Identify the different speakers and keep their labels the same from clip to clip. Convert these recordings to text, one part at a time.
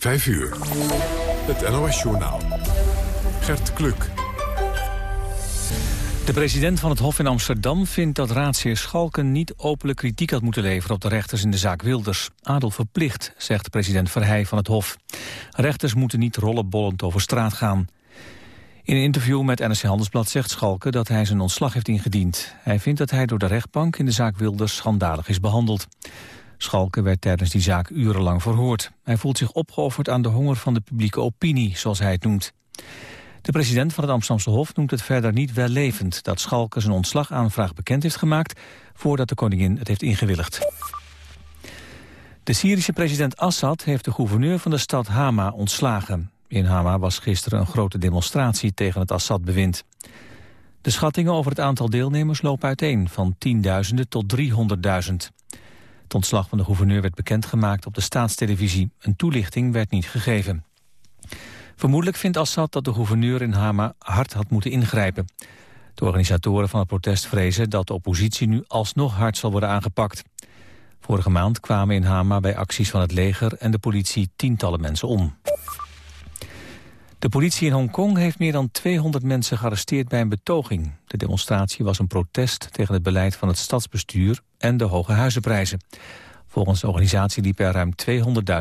Speaker 1: 5 uur. Het NOS-journaal. Gert Kluk.
Speaker 2: De president van het Hof in Amsterdam vindt dat raadsheer Schalken niet openlijk kritiek had moeten leveren op de rechters in de zaak Wilders. Adel verplicht, zegt president Verheij van het Hof. Rechters moeten niet rollenbollend over straat gaan. In een interview met NRC Handelsblad zegt Schalken dat hij zijn ontslag heeft ingediend. Hij vindt dat hij door de rechtbank in de zaak Wilders schandalig is behandeld. Schalke werd tijdens die zaak urenlang verhoord. Hij voelt zich opgeofferd aan de honger van de publieke opinie, zoals hij het noemt. De president van het Amsterdamse Hof noemt het verder niet wellevend... dat Schalke zijn ontslagaanvraag bekend heeft gemaakt... voordat de koningin het heeft ingewilligd. De Syrische president Assad heeft de gouverneur van de stad Hama ontslagen. In Hama was gisteren een grote demonstratie tegen het Assad-bewind. De schattingen over het aantal deelnemers lopen uiteen... van tienduizenden tot 300.000. Het ontslag van de gouverneur werd bekendgemaakt op de staatstelevisie. Een toelichting werd niet gegeven. Vermoedelijk vindt Assad dat de gouverneur in Hama hard had moeten ingrijpen. De organisatoren van het protest vrezen dat de oppositie nu alsnog hard zal worden aangepakt. Vorige maand kwamen in Hama bij acties van het leger en de politie tientallen mensen om. De politie in Hongkong heeft meer dan 200 mensen gearresteerd bij een betoging. De demonstratie was een protest tegen het beleid van het stadsbestuur en de hoge huizenprijzen. Volgens de organisatie liepen er ruim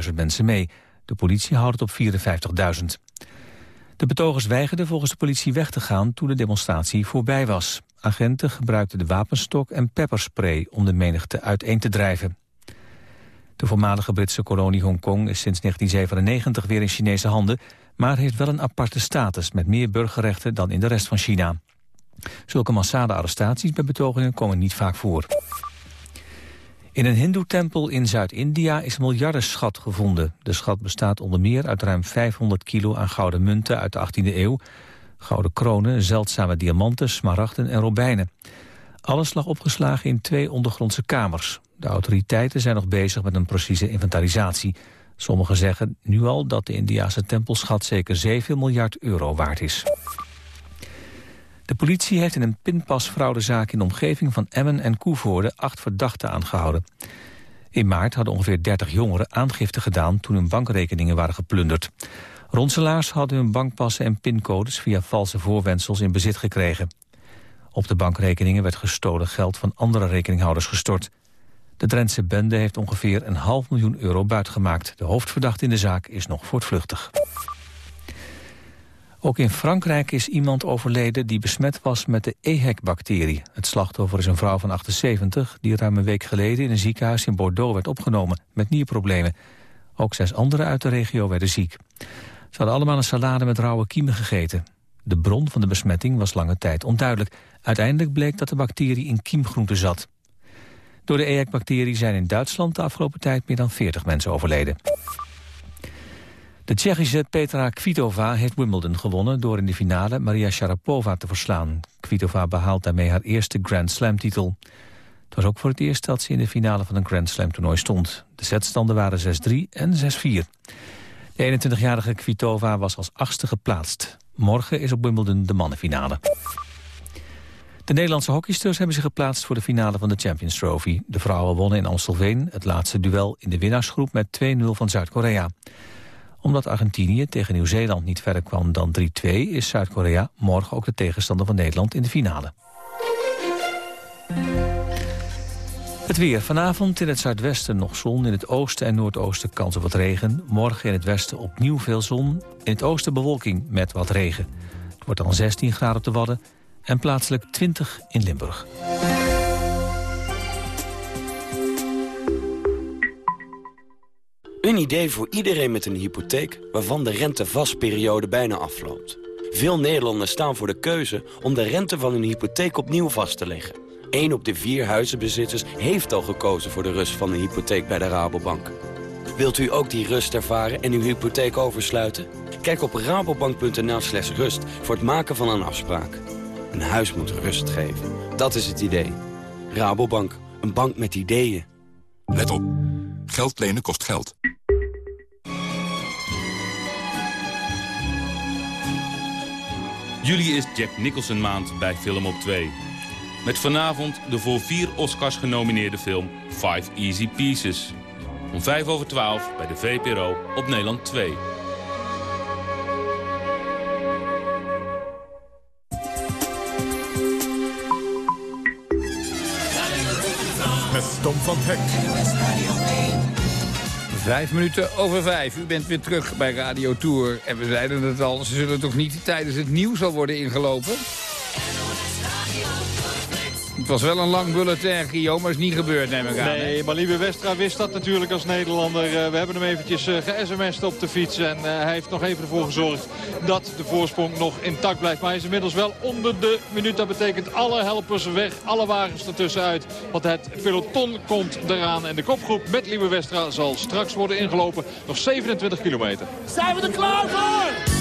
Speaker 2: 200.000 mensen mee. De politie houdt het op 54.000. De betogers weigerden volgens de politie weg te gaan toen de demonstratie voorbij was. Agenten gebruikten de wapenstok en pepperspray om de menigte uiteen te drijven. De voormalige Britse kolonie Hongkong is sinds 1997 weer in Chinese handen maar heeft wel een aparte status met meer burgerrechten dan in de rest van China. Zulke massale arrestaties bij betogingen komen niet vaak voor. In een hindoe-tempel in Zuid-India is een miljardenschat gevonden. De schat bestaat onder meer uit ruim 500 kilo aan gouden munten uit de 18e eeuw... gouden kronen, zeldzame diamanten, smaragden en robijnen. Alles lag opgeslagen in twee ondergrondse kamers. De autoriteiten zijn nog bezig met een precieze inventarisatie... Sommigen zeggen nu al dat de Indiase tempelschat zeker 7 miljard euro waard is. De politie heeft in een pinpasfraudezaak in de omgeving van Emmen en Koevoorde acht verdachten aangehouden. In maart hadden ongeveer 30 jongeren aangifte gedaan toen hun bankrekeningen waren geplunderd. Ronselaars hadden hun bankpassen en pincodes via valse voorwendsels in bezit gekregen. Op de bankrekeningen werd gestolen geld van andere rekeninghouders gestort. De Drentse bende heeft ongeveer een half miljoen euro buitgemaakt. De hoofdverdachte in de zaak is nog voortvluchtig. Ook in Frankrijk is iemand overleden die besmet was met de EHEC-bacterie. Het slachtoffer is een vrouw van 78 die ruim een week geleden in een ziekenhuis in Bordeaux werd opgenomen met nierproblemen. Ook zes anderen uit de regio werden ziek. Ze hadden allemaal een salade met rauwe kiemen gegeten. De bron van de besmetting was lange tijd onduidelijk. Uiteindelijk bleek dat de bacterie in kiemgroenten zat. Door de EHEC-bacterie zijn in Duitsland de afgelopen tijd meer dan 40 mensen overleden. De Tsjechische Petra Kvitova heeft Wimbledon gewonnen... door in de finale Maria Sharapova te verslaan. Kvitova behaalt daarmee haar eerste Grand Slam-titel. Het was ook voor het eerst dat ze in de finale van een Grand Slam-toernooi stond. De setstanden waren 6-3 en 6-4. De 21-jarige Kvitova was als achtste geplaatst. Morgen is op Wimbledon de mannenfinale. De Nederlandse hockeysters hebben zich geplaatst voor de finale van de Champions Trophy. De vrouwen wonnen in Amstelveen het laatste duel in de winnaarsgroep met 2-0 van Zuid-Korea. Omdat Argentinië tegen Nieuw-Zeeland niet verder kwam dan 3-2... is Zuid-Korea morgen ook de tegenstander van Nederland in de finale. Het weer. Vanavond in het zuidwesten nog zon. In het oosten en noordoosten kans op wat regen. Morgen in het westen opnieuw veel zon. In het oosten bewolking met wat regen. Het wordt dan 16 graden op de Wadden en plaatselijk 20 in Limburg.
Speaker 3: Een idee voor iedereen met een hypotheek waarvan de rentevastperiode bijna afloopt. Veel Nederlanders staan voor de keuze om de rente van hun hypotheek opnieuw vast te leggen. 1 op de vier huizenbezitters heeft al gekozen voor de rust van een hypotheek bij de Rabobank. Wilt u ook die rust ervaren en uw hypotheek oversluiten? Kijk op rabobank.nl slash rust voor het maken van een afspraak. Een huis moet rust geven. Dat is het idee. Rabobank, een bank met ideeën.
Speaker 4: Let op. Geld lenen kost geld.
Speaker 5: Juli is Jack Nicholson maand bij Film op 2. Met vanavond de voor vier Oscars genomineerde film Five Easy Pieces. Om 5 over 12 bij de VPRO op Nederland 2.
Speaker 1: Hek.
Speaker 6: Vijf minuten over vijf. U bent weer terug bij Radio Tour. En we zeiden het al, ze zullen toch niet tijdens het nieuws al worden ingelopen? Het was wel een lang bulletin, Guillaume, maar is niet gebeurd, neem ik aan.
Speaker 7: Nee, maar Liebe Westra wist dat natuurlijk als Nederlander. Eh, we hebben hem eventjes uh, ge-sms'd op de fiets. En uh, hij heeft nog even ervoor gezorgd dat de voorsprong nog intact blijft. Maar hij is inmiddels wel onder de minuut. Dat betekent alle helpers weg, alle wagens ertussenuit. Want het peloton komt eraan. En de kopgroep met Liebe Westra zal straks worden ingelopen. Nog 27 kilometer.
Speaker 8: Zijn we er klaar voor?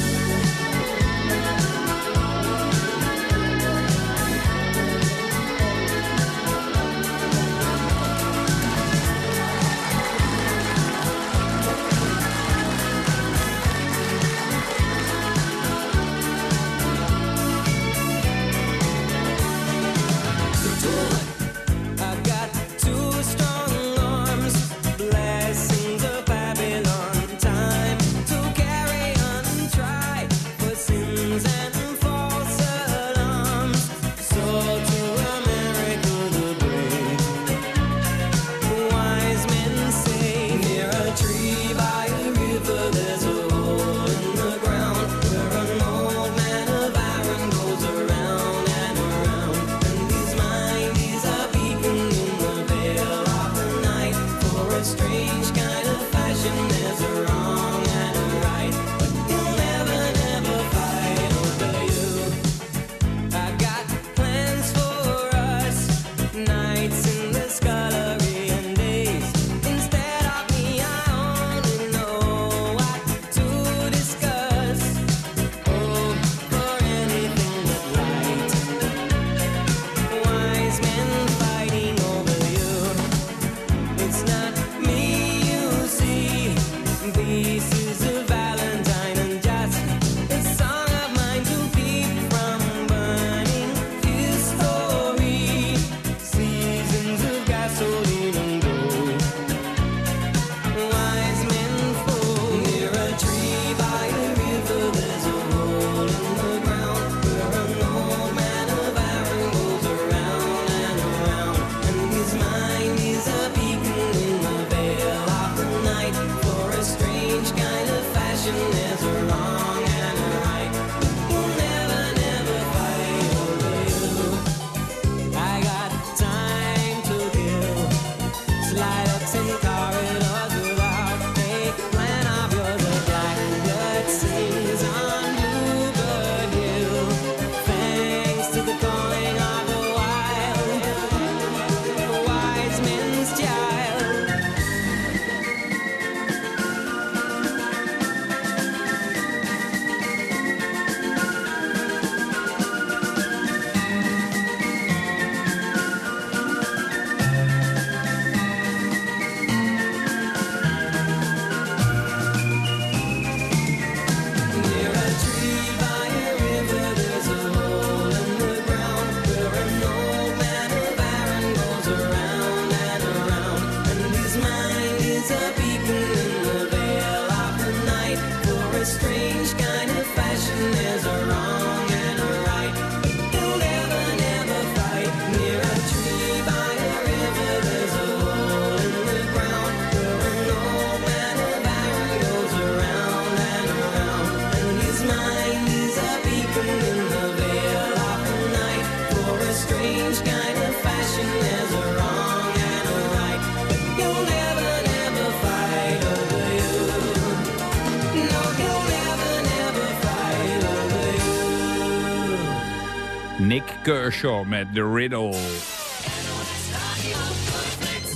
Speaker 6: Met The Riddle.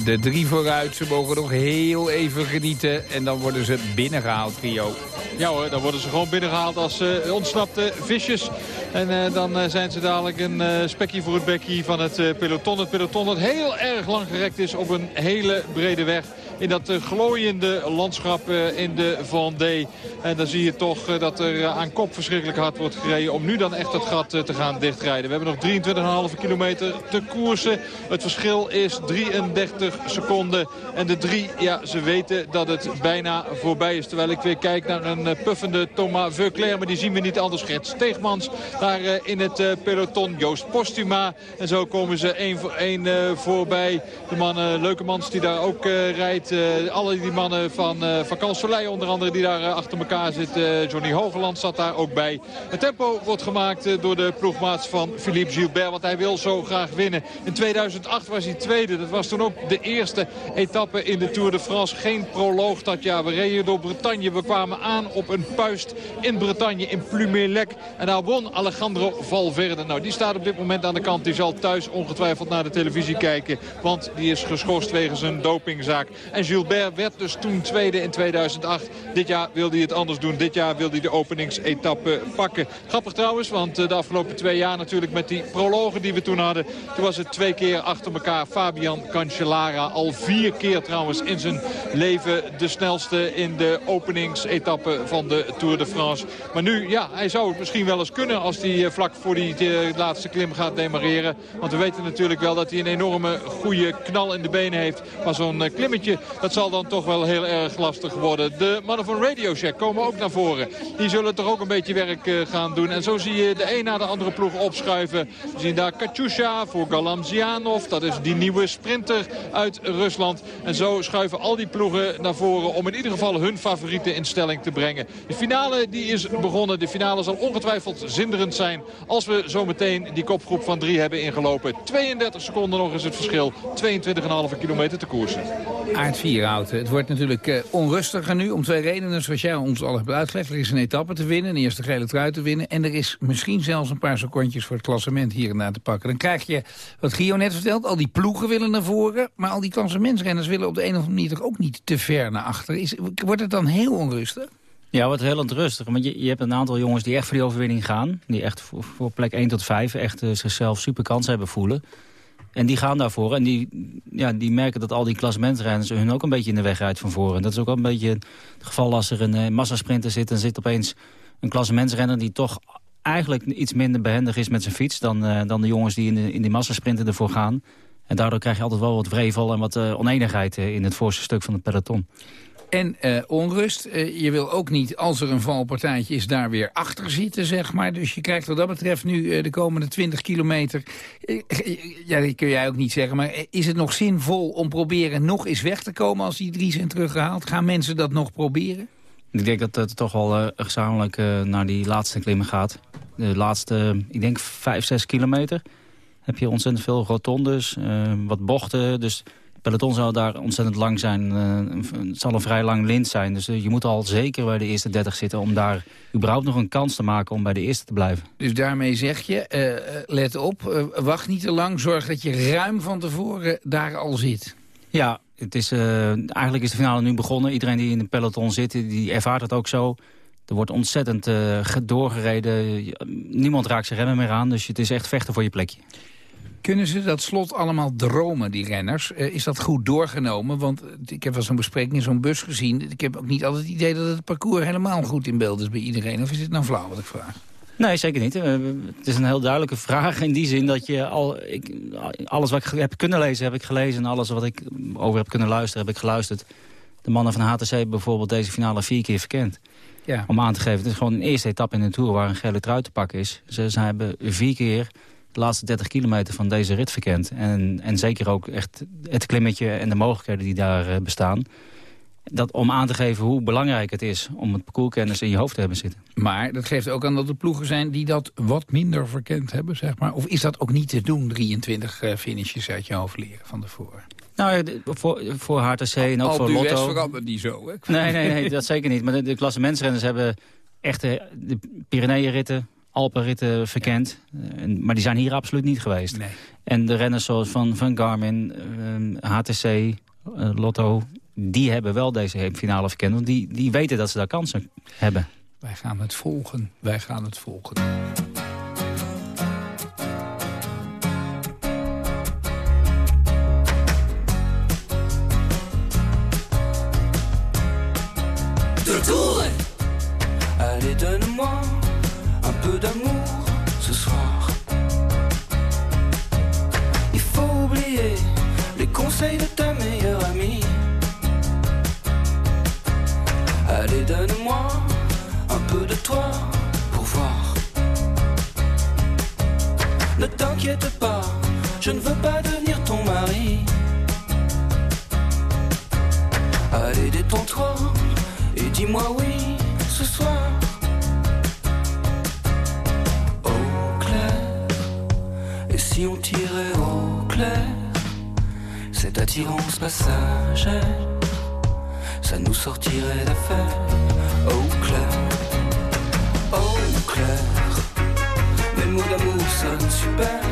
Speaker 6: De drie vooruit, ze mogen nog heel even genieten. En dan worden ze binnengehaald, Rio.
Speaker 7: Ja hoor, dan worden ze gewoon binnengehaald als uh, ontsnapte visjes. En uh, dan uh, zijn ze dadelijk een uh, spekje voor het bekje van het peloton. Het peloton dat heel erg lang gerekt is op een hele brede weg in dat glooiende landschap in de Vendée. En dan zie je toch dat er aan kop verschrikkelijk hard wordt gereden om nu dan echt het gat te gaan dichtrijden. We hebben nog 23,5 kilometer te koersen. Het verschil is 33 seconden. En de drie, ja, ze weten dat het bijna voorbij is. Terwijl ik weer kijk naar een puffende Thomas Veuclair. Maar die zien we niet anders. Gert Steegmans daar in het peloton. Joost Postuma. En zo komen ze één voor één voorbij. De mannen, Leukemans die daar ook rijdt. Alle die mannen van, van Kanselij onder andere die daar achter elkaar zitten. Johnny Hogeland zat daar ook bij. Het tempo wordt gemaakt door de ploegmaats van Philippe Gilbert. Want hij wil zo graag winnen. In 2008 was hij tweede. Dat was toen ook de eerste etappe in de Tour de France. Geen proloog dat jaar. We reden door Bretagne. We kwamen aan op een puist in Bretagne, in Plumelec. En daar won Alejandro Valverde. Nou, die staat op dit moment aan de kant. Die zal thuis ongetwijfeld naar de televisie kijken. Want die is geschorst wegens een dopingzaak. En Gilbert werd dus toen tweede in 2008. Dit jaar wil hij het anders doen. Dit jaar wil hij de openingsetappe pakken. Grappig trouwens, want eh, de afgelopen twee jaar natuurlijk met die prologen die we toen hadden. Toen was het twee keer achter elkaar Fabian Cancellara. Al vier keer trouwens in zijn leven de snelste in de openingsetappe van de Tour de France. Maar nu, ja, hij zou het misschien wel eens kunnen als hij eh, vlak voor die eh, laatste klim gaat demareren. Want we weten natuurlijk wel dat hij een enorme goede knal in de benen heeft. Maar zo'n klimmetje, dat zal dan toch wel heel erg lastig worden. De mannen van Radio Shack komen ook naar voren. Die zullen toch ook een beetje werk gaan doen. En zo zie je de een na de andere ploeg opschuiven. We zien daar Katusha voor Galamzianov. Dat is die nieuwe sprinter uit Rusland. En zo schuiven al die ploegen naar voren om in ieder geval hun favorieten in stelling te brengen. De finale die is begonnen. De finale zal ongetwijfeld zinderend zijn als we zometeen die kopgroep van drie hebben ingelopen. 32 seconden nog is het verschil. 22,5 kilometer te koersen.
Speaker 6: Vierhouten. Het wordt natuurlijk uh, onrustiger nu om twee redenen zoals jij ons al hebt uitgelegd. Er is een etappe te winnen, een eerste gele trui te winnen. En er is misschien zelfs een paar secondjes voor het klassement hier en daar te pakken. Dan krijg je, wat Gio net vertelt, al die ploegen willen naar voren. Maar al die klassementsrenners willen op de een of andere manier toch ook niet te ver naar achter. Is, wordt het dan heel onrustig?
Speaker 9: Ja, wordt heel onrustig. Want je, je hebt een aantal jongens die echt voor die overwinning gaan. Die echt voor, plek 1 tot 5 echt uh, zichzelf super kans hebben voelen. En die gaan daarvoor. En die, ja, die merken dat al die klassementsrenners hun ook een beetje in de weg rijdt van voren. En dat is ook wel een beetje het geval als er een uh, massasprinter zit. En zit opeens een klassementsrenner die toch eigenlijk iets minder behendig is met zijn fiets... dan, uh, dan de jongens die in, de, in die massasprinten ervoor gaan. En daardoor krijg je altijd wel wat wrevel en wat uh, oneenigheid in het voorste stuk van het peloton.
Speaker 6: En uh, onrust. Uh, je wil ook niet, als er een valpartijtje is, daar weer achter zitten, zeg maar. Dus je krijgt wat dat betreft nu uh, de komende 20 kilometer... ja, dat kun jij ook niet zeggen, maar is het nog zinvol om proberen nog eens weg te komen als die drie zijn teruggehaald? Gaan mensen dat nog proberen?
Speaker 9: Ik denk dat het toch wel gezamenlijk naar die laatste klimmen gaat. De laatste, ik denk, 5, 6 kilometer heb je ontzettend veel rotondes, wat bochten... Dus peloton zou daar ontzettend lang zijn. Uh, het zal een vrij lang lint zijn. Dus uh, je moet al zeker bij de eerste 30 zitten... om daar überhaupt nog een kans te maken om bij de eerste te blijven.
Speaker 6: Dus daarmee zeg je, uh, let op, wacht niet te lang. Zorg dat je ruim van tevoren daar al zit.
Speaker 9: Ja, het is, eigenlijk is de finale nu begonnen. Iedereen die in de peloton zit, die ervaart het ook zo. Er wordt ontzettend doorgereden. Niemand raakt zijn remmen meer aan. Dus het is echt vechten voor je plekje.
Speaker 6: Kunnen ze dat slot allemaal dromen, die renners? Uh, is dat goed doorgenomen? Want ik heb wel zo'n bespreking in zo'n bus gezien. Ik heb ook niet altijd het idee dat het parcours helemaal goed in beeld is bij iedereen. Of is het nou flauw wat ik vraag?
Speaker 9: Nee, zeker niet. Uh, het is een heel duidelijke vraag in die zin dat je al... Ik, alles wat ik heb kunnen lezen, heb ik gelezen. En alles wat ik over heb kunnen luisteren, heb ik geluisterd. De mannen van HTC bijvoorbeeld deze finale vier keer verkend. Ja. Om aan te geven, het is gewoon een eerste etappe in de Tour waar een gele trui te pakken is. Ze, ze hebben vier keer de laatste 30 kilometer van deze rit verkend. En, en zeker ook echt het klimmetje en de mogelijkheden die daar uh, bestaan. Dat, om aan te geven hoe belangrijk het is om het parcourskennis in je hoofd te hebben zitten.
Speaker 6: Maar dat geeft ook aan dat er ploegen zijn die dat wat minder verkend hebben, zeg maar. Of is dat ook niet te doen, 23 uh, finishes uit je hoofd leren van tevoren?
Speaker 9: Nou, voor, voor HTC en ook
Speaker 6: Al
Speaker 9: voor Lotto...
Speaker 6: Al verandert niet zo, hè?
Speaker 9: Nee, nee, nee, dat zeker niet. Maar de, de klassementsrenners hebben echt de, de Pyreneeënritten, Alpenritten verkend. Ja. Uh, maar die zijn hier absoluut niet geweest.
Speaker 6: Nee.
Speaker 9: En de renners zoals van, van Garmin, uh, HTC, uh, Lotto... die hebben wel deze finale verkend. Want die, die weten dat ze daar kansen hebben.
Speaker 6: Wij gaan het volgen. Wij gaan het volgen.
Speaker 10: Retour Allez, donne-moi un peu d'amour ce soir. Il faut oublier les conseils de ta meilleure amie. Allez, donne-moi un peu de toi pour voir. Ne t'inquiète pas, je ne veux pas devenir ton mari. Allez, détends-toi et dis-moi oui ce soir. Et si on tirait au clair, cette attirance passagère, ça nous sortirait d'affaire. Au clair, au clair, mes mots d'amour sonnent super,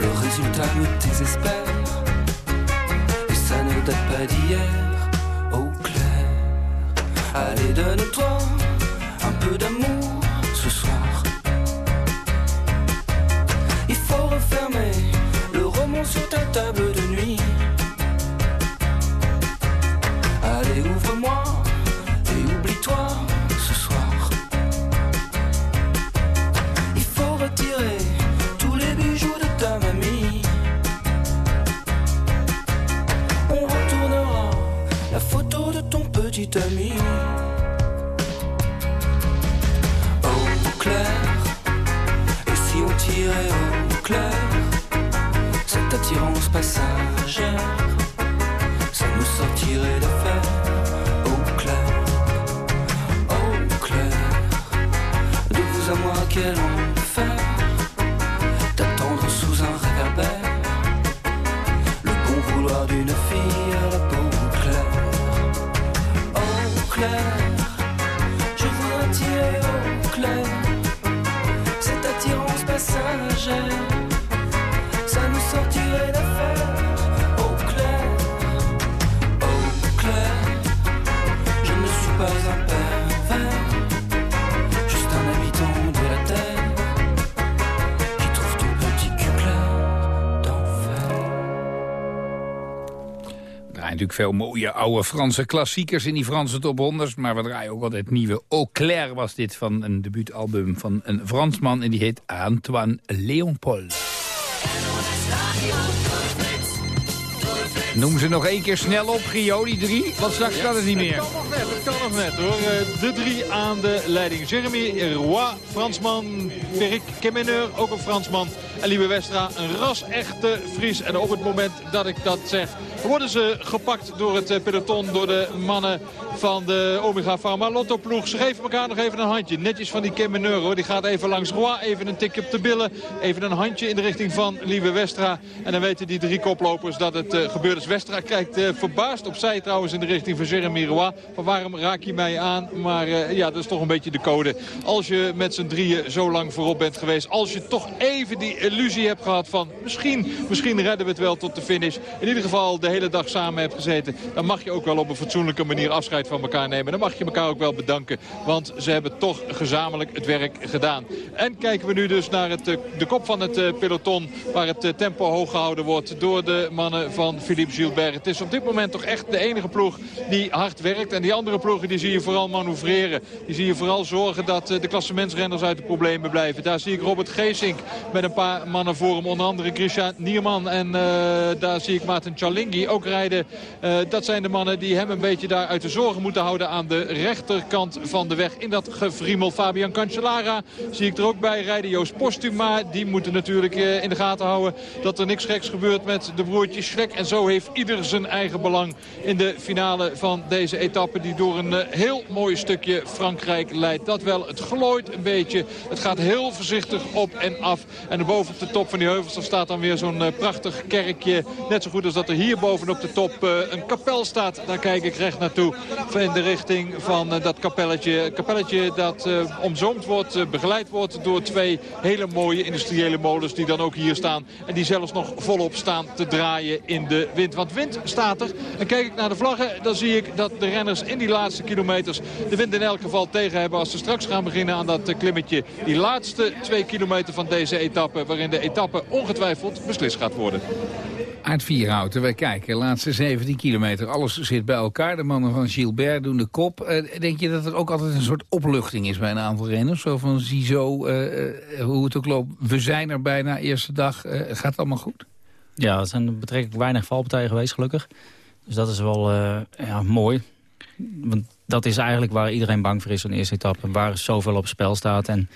Speaker 10: le résultat me désespère, et ça ne date pas d'hier. Au clair, allez donne-toi un peu d'amour
Speaker 6: natuurlijk veel mooie oude Franse klassiekers in die Franse top 100. Maar we draaien ook altijd nieuwe. Au clair was dit van een debuutalbum van een Fransman. En die heet Antoine Léon-Paul. Noem ze nog één keer snel op, Gio, die drie. Want straks kan het niet meer.
Speaker 7: Het kan nog net, het kan nog net hoor. Eh, De drie aan de leiding. Jeremy Roy, Fransman. Ferric Kemeneur, ook een Fransman. En Liebe Westra, een ras-echte Fries. En op het moment dat ik dat zeg, worden ze gepakt door het eh, peloton. Door de mannen van de Omega Pharma Lotto ploeg. Ze geven elkaar nog even een handje. Netjes van die Kemeneur hoor. Die gaat even langs Roy. Even een tikje op de billen. Even een handje in de richting van Liebe Westra. En dan weten die drie koplopers dat het eh, gebeurt is. Westra kijkt eh, verbaasd opzij trouwens in de richting van Jeremy Roy. Van waarom raak je mij aan? Maar eh, ja, dat is toch een beetje de code. Als je met z'n drieën zo lang voorop bent geweest. Als je toch even die illusie hebt gehad van misschien, misschien redden we het wel tot de finish. In ieder geval de hele dag samen hebt gezeten. Dan mag je ook wel op een fatsoenlijke manier afscheid van elkaar nemen. Dan mag je elkaar ook wel bedanken. Want ze hebben toch gezamenlijk het werk gedaan. En kijken we nu dus naar het, eh, de kop van het eh, peloton. Waar het eh, tempo hoog gehouden wordt door de mannen van Philippe Gilbert. Het is op dit moment toch echt de enige ploeg die hard werkt. En die andere ploegen die zie je vooral manoeuvreren. Die zie je vooral zorgen dat de klassementsrenners uit de problemen blijven. Daar zie ik Robert Geesink met een paar mannen voor hem. Onder andere Christian Nierman en daar zie ik Maarten Chalingi ook rijden. Dat zijn de mannen die hem een beetje daar uit de moeten houden aan de rechterkant van de weg. In dat gevriemel Fabian Cancellara zie ik er ook bij rijden. Joost Postuma, die moeten natuurlijk eh, in de gaten houden dat er niks geks gebeurt met de broertjes Schlek. En zo heeft ieder zijn eigen belang in de finale van deze etappe. Die door een eh, heel mooi stukje Frankrijk leidt. Dat wel, het glooit een beetje. Het gaat heel voorzichtig op en af. En boven op de top van die heuvels staat dan weer zo'n eh, prachtig kerkje. Net zo goed als dat er hier bovenop de top een kapel staat. Daar kijk ik recht naartoe. In de richting van eh, dat kapelletje. Kapelletje dat eh, omzoomd wordt, eh, begeleid wordt door twee hele mooie industriële molens. Die dan ook hier staan. En die zelfs nog volop staan te draaien in de wind. Want wind staat er. En kijk ik naar de vlaggen, dan zie ik dat de renners in die laatste kilometers de wind in elk geval tegen hebben. Als ze straks gaan beginnen aan dat klimmetje. Die laatste twee kilometer van deze etappe. Waarin de etappe ongetwijfeld beslist gaat worden.
Speaker 6: Aard Vierhouten, wij kijken. Laatste 17 kilometer. Alles zit bij elkaar. De mannen van Gilbert doen de kop. Uh, denk je dat er ook altijd een soort opluchting is bij een aantal renners? Zo van, ziezo, uh, hoe het ook loopt. We zijn er bijna, eerste dag. Gaat het allemaal goed?
Speaker 9: Ja, er zijn betrekkelijk weinig valpartijen geweest, gelukkig. Dus dat is wel ja, mooi. Want dat is eigenlijk waar iedereen bang voor is, zo'n eerste etappe. Waar zoveel op spel staat. En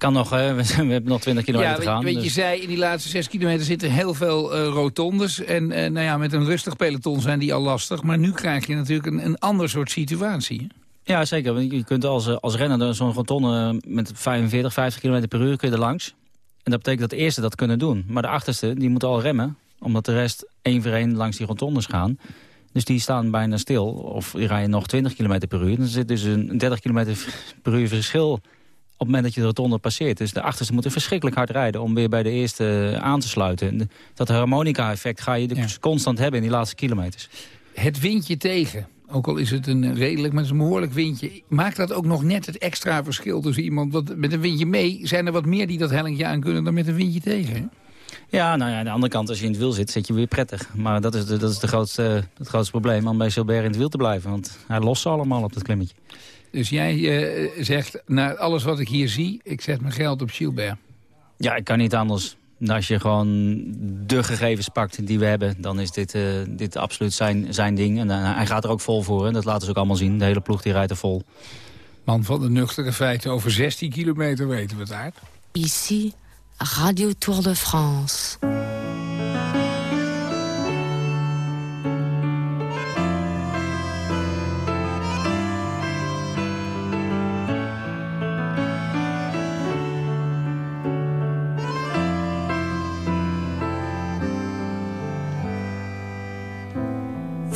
Speaker 9: kan nog, hè? We, hebben nog 20 kilometer te gaan.
Speaker 6: Weet, dus. je zei, in die laatste 6 kilometer zitten heel veel uh, rotondes. En uh, nou ja, met een rustig peloton zijn die al lastig. Maar nu krijg je natuurlijk een, een ander soort situatie.
Speaker 9: Ja, zeker. Je kunt als, eh, als renner zo'n rotonde met 45, 50 km per uur kun je er langs. En dat betekent dat de eerste dat kunnen doen. Maar de achterste, die moet al remmen. Omdat de rest één voor één langs die rotondes gaan. Dus die staan bijna stil. Of die rijden nog 20 km per uur. Dan zit dus een 30 km per uur verschil op het moment dat je de rotonde passeert. Dus de achterste moeten verschrikkelijk hard rijden om weer bij de eerste aan te sluiten. Dat harmonica-effect ga je dus constant hebben in die laatste kilometers.
Speaker 6: Het windje tegen, ook al is het een redelijk, maar een behoorlijk windje... maakt dat ook nog net het extra verschil tussen iemand... Met een windje mee zijn er wat meer die dat hellingje aan kunnen dan met een windje tegen,
Speaker 9: Ja, nou ja, aan de andere kant, als je in het wiel zit, zit je weer prettig. Maar dat is, de, dat is de grootste, het grootste probleem om bij Gilbert in het wiel te blijven. Want hij lost ze allemaal op dat klimmetje.
Speaker 6: Dus jij uh, zegt, na alles wat ik hier zie, ik zet mijn geld op Gilbert.
Speaker 9: Ja, ik kan niet anders. Als je gewoon de gegevens pakt die we hebben, dan is dit, uh, dit absoluut zijn, zijn ding. En uh, hij gaat er ook vol voor, en dat laten ze ook allemaal zien. De hele ploeg die rijdt er vol.
Speaker 6: Man van de nuchtere feiten, over 16 kilometer weten we het uit.
Speaker 11: Ici, Radio Tour de France.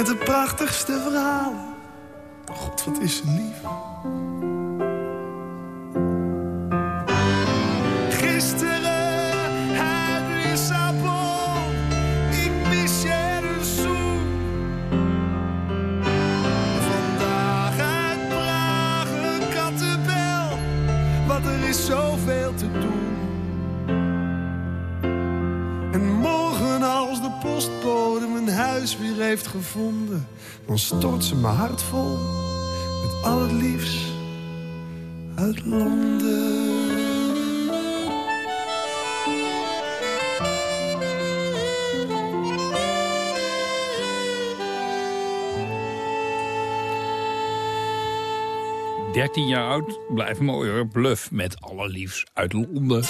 Speaker 12: Met de prachtigste verhalen. Oh God, wat is ze lief. Gisteren heb je Sabo, ik mis je een zoen. Vandaag uit Praag kattenbel, want er is zoveel te doen. Mijn huis weer heeft gevonden, dan stort ze mijn hart vol met al het liefst uit Londen.
Speaker 6: Dertien jaar oud, blijft mooi hoor. Bluff met allerliefst uit Londen.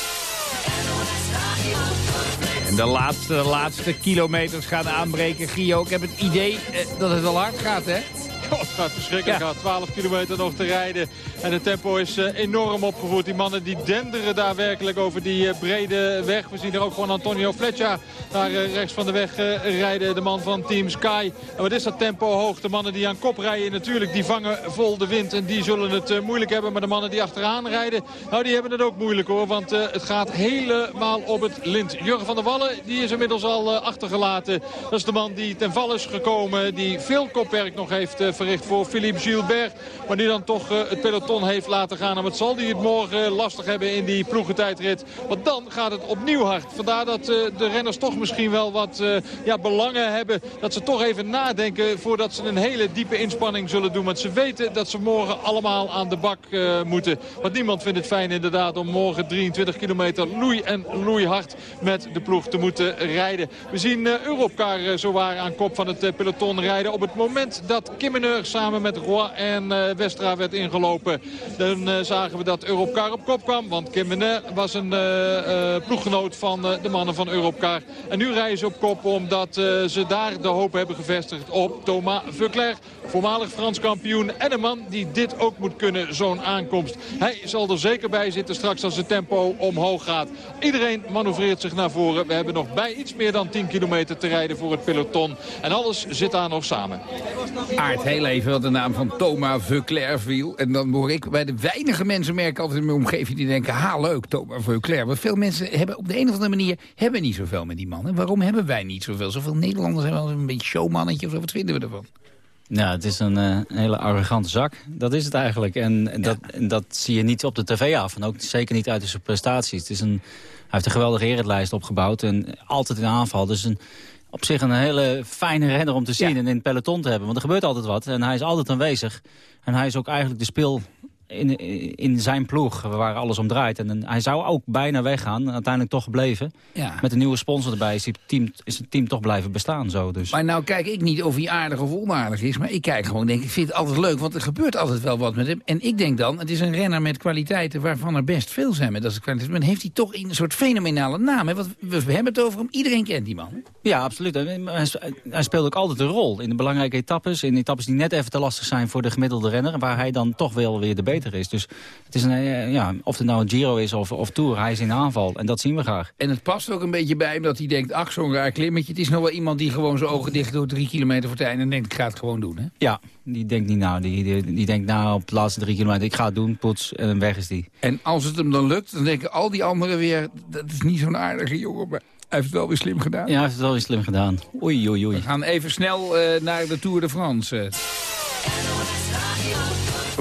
Speaker 6: De laatste, laatste kilometers gaan aanbreken. Gio, ik heb het idee eh, dat het wel hard gaat, hè?
Speaker 7: Oh, het gaat verschrikkelijk. gaat 12 kilometer nog te rijden. En het tempo is uh, enorm opgevoerd. Die mannen die denderen daar werkelijk over die uh, brede weg. We zien er ook gewoon Antonio Fletcher daar uh, rechts van de weg rijden. De man van Team Sky. En wat is dat tempo hoog? De mannen die aan kop rijden natuurlijk, die vangen vol de wind. En die zullen het moeilijk hebben. Maar de mannen die achteraan rijden, nou die hebben het ook moeilijk hoor. Want het gaat helemaal op het lint. Jurgen van der Wallen, die is inmiddels al achtergelaten. Dat is de man die ten val is gekomen. Die veel kopwerk nog heeft verricht voor Philippe Gilbert. Maar die dan toch het peloton heeft laten gaan. En wat zal hij het morgen lastig hebben in die ploegentijdrit. Want dan gaat het opnieuw hard. Vandaar dat uh, de renners toch misschien wel wat uh, ja, belangen hebben. Dat ze toch even nadenken voordat ze een hele diepe inspanning zullen doen. Want ze weten dat ze morgen allemaal aan de bak uh, moeten. Want niemand vindt het fijn inderdaad om morgen 23 kilometer loei en loei hard met de ploeg te moeten rijden. We zien Europcar zowaar aan kop van het peloton rijden. Op het moment dat Kimmener samen met Roy en Westra werd ingelopen dan uh, zagen we dat Europcar op kop kwam. Want Kim Menet was een uh, uh, ploeggenoot van de mannen van Europcar. En nu rijden ze op kop omdat ze daar de hoop hebben gevestigd op Thomas Vuclair. Voormalig Frans kampioen en een man die dit ook moet kunnen, zo'n aankomst. Hij zal er zeker bij zitten straks als het tempo omhoog gaat. Iedereen manoeuvreert zich naar voren. We hebben nog bij iets meer dan 10 kilometer te rijden voor het peloton. En alles zit daar nog samen.
Speaker 6: Aard, heel even wat de naam van Thomas Vuclair viel. En dan hoor ik bij de weinige mensen merken altijd in mijn omgeving... die denken, ha leuk, Thomas Vuclair. Want veel mensen hebben op de een of andere manier hebben niet zoveel met die man. waarom hebben wij niet zoveel? Zoveel Nederlanders hebben wel een beetje showmannetje of zo. Wat vinden we ervan?
Speaker 9: Ja, het is een uh, hele arrogante zak. Dat is het eigenlijk. En, dat, en dat zie je niet op de tv af. En ook zeker niet uit zijn prestaties. Het is een, hij heeft een geweldige eredlijst opgebouwd. En altijd in aanval. Dus een, op zich een hele fijne renner om te zien en in het peloton te hebben. Want er gebeurt altijd wat. En hij is altijd aanwezig. En hij is ook eigenlijk de speel in, in zijn ploeg, waar alles om draait. En hij zou ook bijna weggaan, uiteindelijk toch gebleven. Ja. Met een nieuwe sponsor erbij is het, team, is het team toch blijven bestaan. Zo, dus.
Speaker 6: Maar nou kijk ik niet of hij aardig of onaardig is. Maar ik kijk gewoon, denk ik vind het altijd leuk. Want er gebeurt altijd wel wat met hem. En ik denk dan, het is een renner met kwaliteiten waarvan er best veel zijn. Met dat soort kwaliteiten. Maar heeft hij toch een soort fenomenale naam. Hè? Want we hebben het over hem, iedereen kent die man.
Speaker 9: Ja, absoluut. Hij speelt ook altijd een rol in de belangrijke etappes. In etappes die net even te lastig zijn voor de gemiddelde renner. Waar hij dan toch wel weer de beter is. Dus het is een, eh, ja, of het nou een Giro is of, of Tour, hij is in aanval. En dat zien we graag.
Speaker 6: En het past ook een beetje bij hem dat hij denkt, ach zo'n raar klimmetje. Het is nog wel iemand die gewoon zijn ogen dicht doet drie kilometer voor het einde. En denkt, ik ga het gewoon doen. Hè?
Speaker 9: Ja, die denkt niet nou. Die, die, die, denkt nou op de laatste drie kilometer, ik ga het doen, poets, en weg is die.
Speaker 6: En als het hem dan lukt, dan denken al die anderen weer, dat is niet zo'n aardige jongen. Maar hij heeft het wel weer slim gedaan.
Speaker 9: Ja, hij heeft het wel weer slim gedaan. Oei, oei, oei.
Speaker 6: We gaan even snel uh, naar de Tour de France.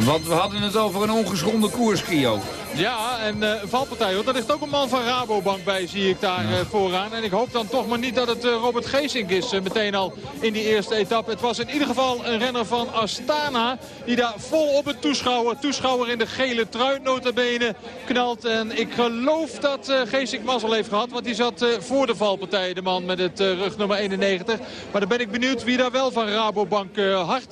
Speaker 6: Want we hadden het over een ongeschonden koers, Kio.
Speaker 7: Ja, en uh, valpartij. Want er ligt ook een man van Rabobank bij, zie ik daar uh, vooraan. En ik hoop dan toch maar niet dat het uh, Robert Geesink is meteen al in die eerste etappe. Het was in ieder geval een renner van Astana die daar vol op het toeschouwer, toeschouwer in de gele trui notabene knalt. En ik geloof dat Geesink mazzel heeft gehad, want die zat voor de valpartij, de man met het rugnummer 91. Maar dan ben ik benieuwd wie daar wel van Rabobank hard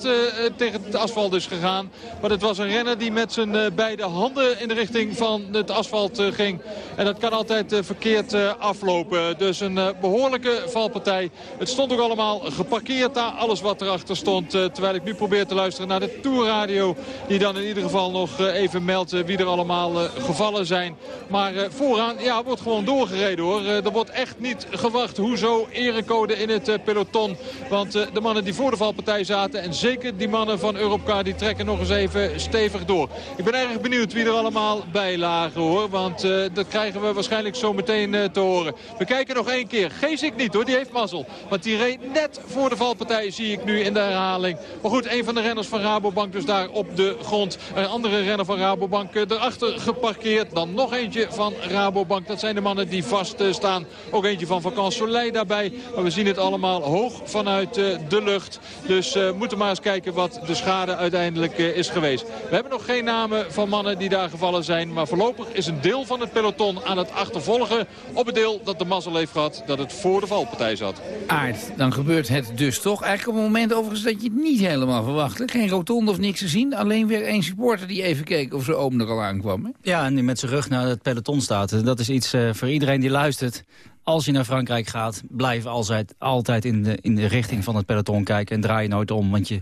Speaker 7: tegen het asfalt is gegaan. Maar het was een renner die met zijn beide handen in de richting van het asfalt eh, ging. En dat kan altijd eh, verkeerd eh, aflopen. Dus een behoorlijke valpartij. Het stond ook allemaal geparkeerd daar. Alles wat erachter stond. Terwijl ik nu probeer te luisteren naar de Tourradio. Die dan in ieder geval nog even meldt wie er allemaal gevallen zijn. Maar vooraan ja, wordt gewoon doorgereden hoor. Er wordt echt niet gewacht. Hoezo erecode in het peloton. Want de mannen die voor de valpartij zaten. En zeker die mannen van Europcar die trekken nog eens even stevig door. Ik ben erg benieuwd wie er allemaal bij bijlagen hoor. Want uh, dat krijgen we waarschijnlijk zo meteen uh, te horen. We kijken nog één keer. Gees ik niet hoor, die heeft mazzel. Want die reed net voor de valpartij zie ik nu in de herhaling. Maar goed, een van de renners van Rabobank dus daar op de grond. Een andere renner van Rabobank erachter geparkeerd. Dan nog eentje van Rabobank. Dat zijn de mannen die vast staan. Ook eentje van Vakant Soleil daarbij. Maar we zien het allemaal hoog vanuit de lucht. Dus moeten maar eens kijken wat de schade uiteindelijk is geweest. We hebben nog geen namen van mannen die daar gevallen zijn. Maar voorlopig is een deel van het peloton aan het achtervolgen... op het deel dat de mazzel heeft gehad dat het voor de valpartij zat.
Speaker 6: Aard, dan gebeurt het dus toch. Eigenlijk op een moment overigens dat je het niet helemaal verwachtte. Geen rotonde of niks te zien. Alleen weer één supporter die even keek of zijn oom er al aankwam. Hè?
Speaker 9: Ja, en die met zijn rug naar het peloton staat. Dat is iets uh, voor iedereen die luistert als je naar Frankrijk gaat, blijf altijd, altijd in, de, in de richting van het peloton kijken... en draai je nooit om, want je,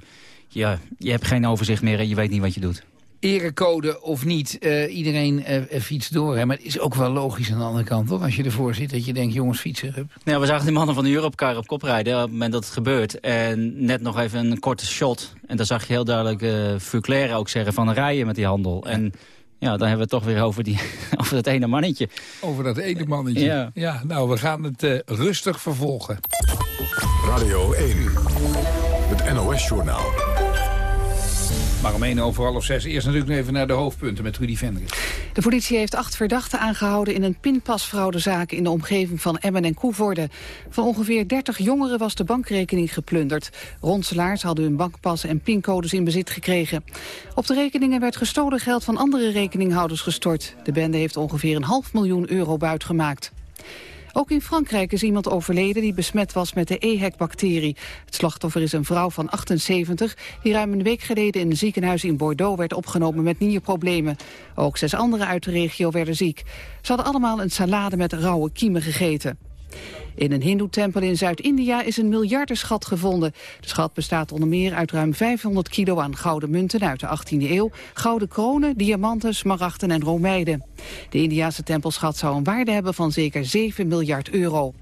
Speaker 9: ja, je hebt geen overzicht meer en je weet niet wat je doet.
Speaker 6: Erecode of niet, uh, iedereen uh, fietst door. Hè? Maar het is ook wel logisch aan de andere kant, toch? Als je ervoor zit, dat je denkt, jongens, fietsen. Hup.
Speaker 9: Ja, we zagen die mannen van de Europcar op kop rijden op het moment dat het gebeurt. En net nog even een korte shot. En daar zag je heel duidelijk uh, Fuclair ook zeggen van rijden met die handel. En ja, dan hebben we het toch weer over, die, over dat ene mannetje.
Speaker 6: Over dat ene mannetje. Ja, ja nou, we gaan het rustig vervolgen.
Speaker 1: Radio 1, het NOS-journaal.
Speaker 6: Maar om één over half zes. Eerst natuurlijk even naar de hoofdpunten met Rudy Vendrich.
Speaker 13: De politie heeft acht verdachten aangehouden in een pinpasfraudezaak in de omgeving van Emmen en Koevoorde. Van ongeveer 30 jongeren was de bankrekening geplunderd. Ronselaars hadden hun bankpassen en pincodes in bezit gekregen. Op de rekeningen werd gestolen geld van andere rekeninghouders gestort. De bende heeft ongeveer een half miljoen euro buitgemaakt. Ook in Frankrijk is iemand overleden die besmet was met de EHEC-bacterie. Het slachtoffer is een vrouw van 78 die ruim een week geleden in een ziekenhuis in Bordeaux werd opgenomen met nierproblemen. Ook zes anderen uit de regio werden ziek. Ze hadden allemaal een salade met rauwe kiemen gegeten. In een hindoe-tempel in Zuid-India is een miljardenschat gevonden. De schat bestaat onder meer uit ruim 500 kilo aan gouden munten uit de 18e eeuw, gouden kronen, diamanten, smaragden en romeiden. De Indiase tempelschat zou een waarde hebben van zeker 7 miljard euro.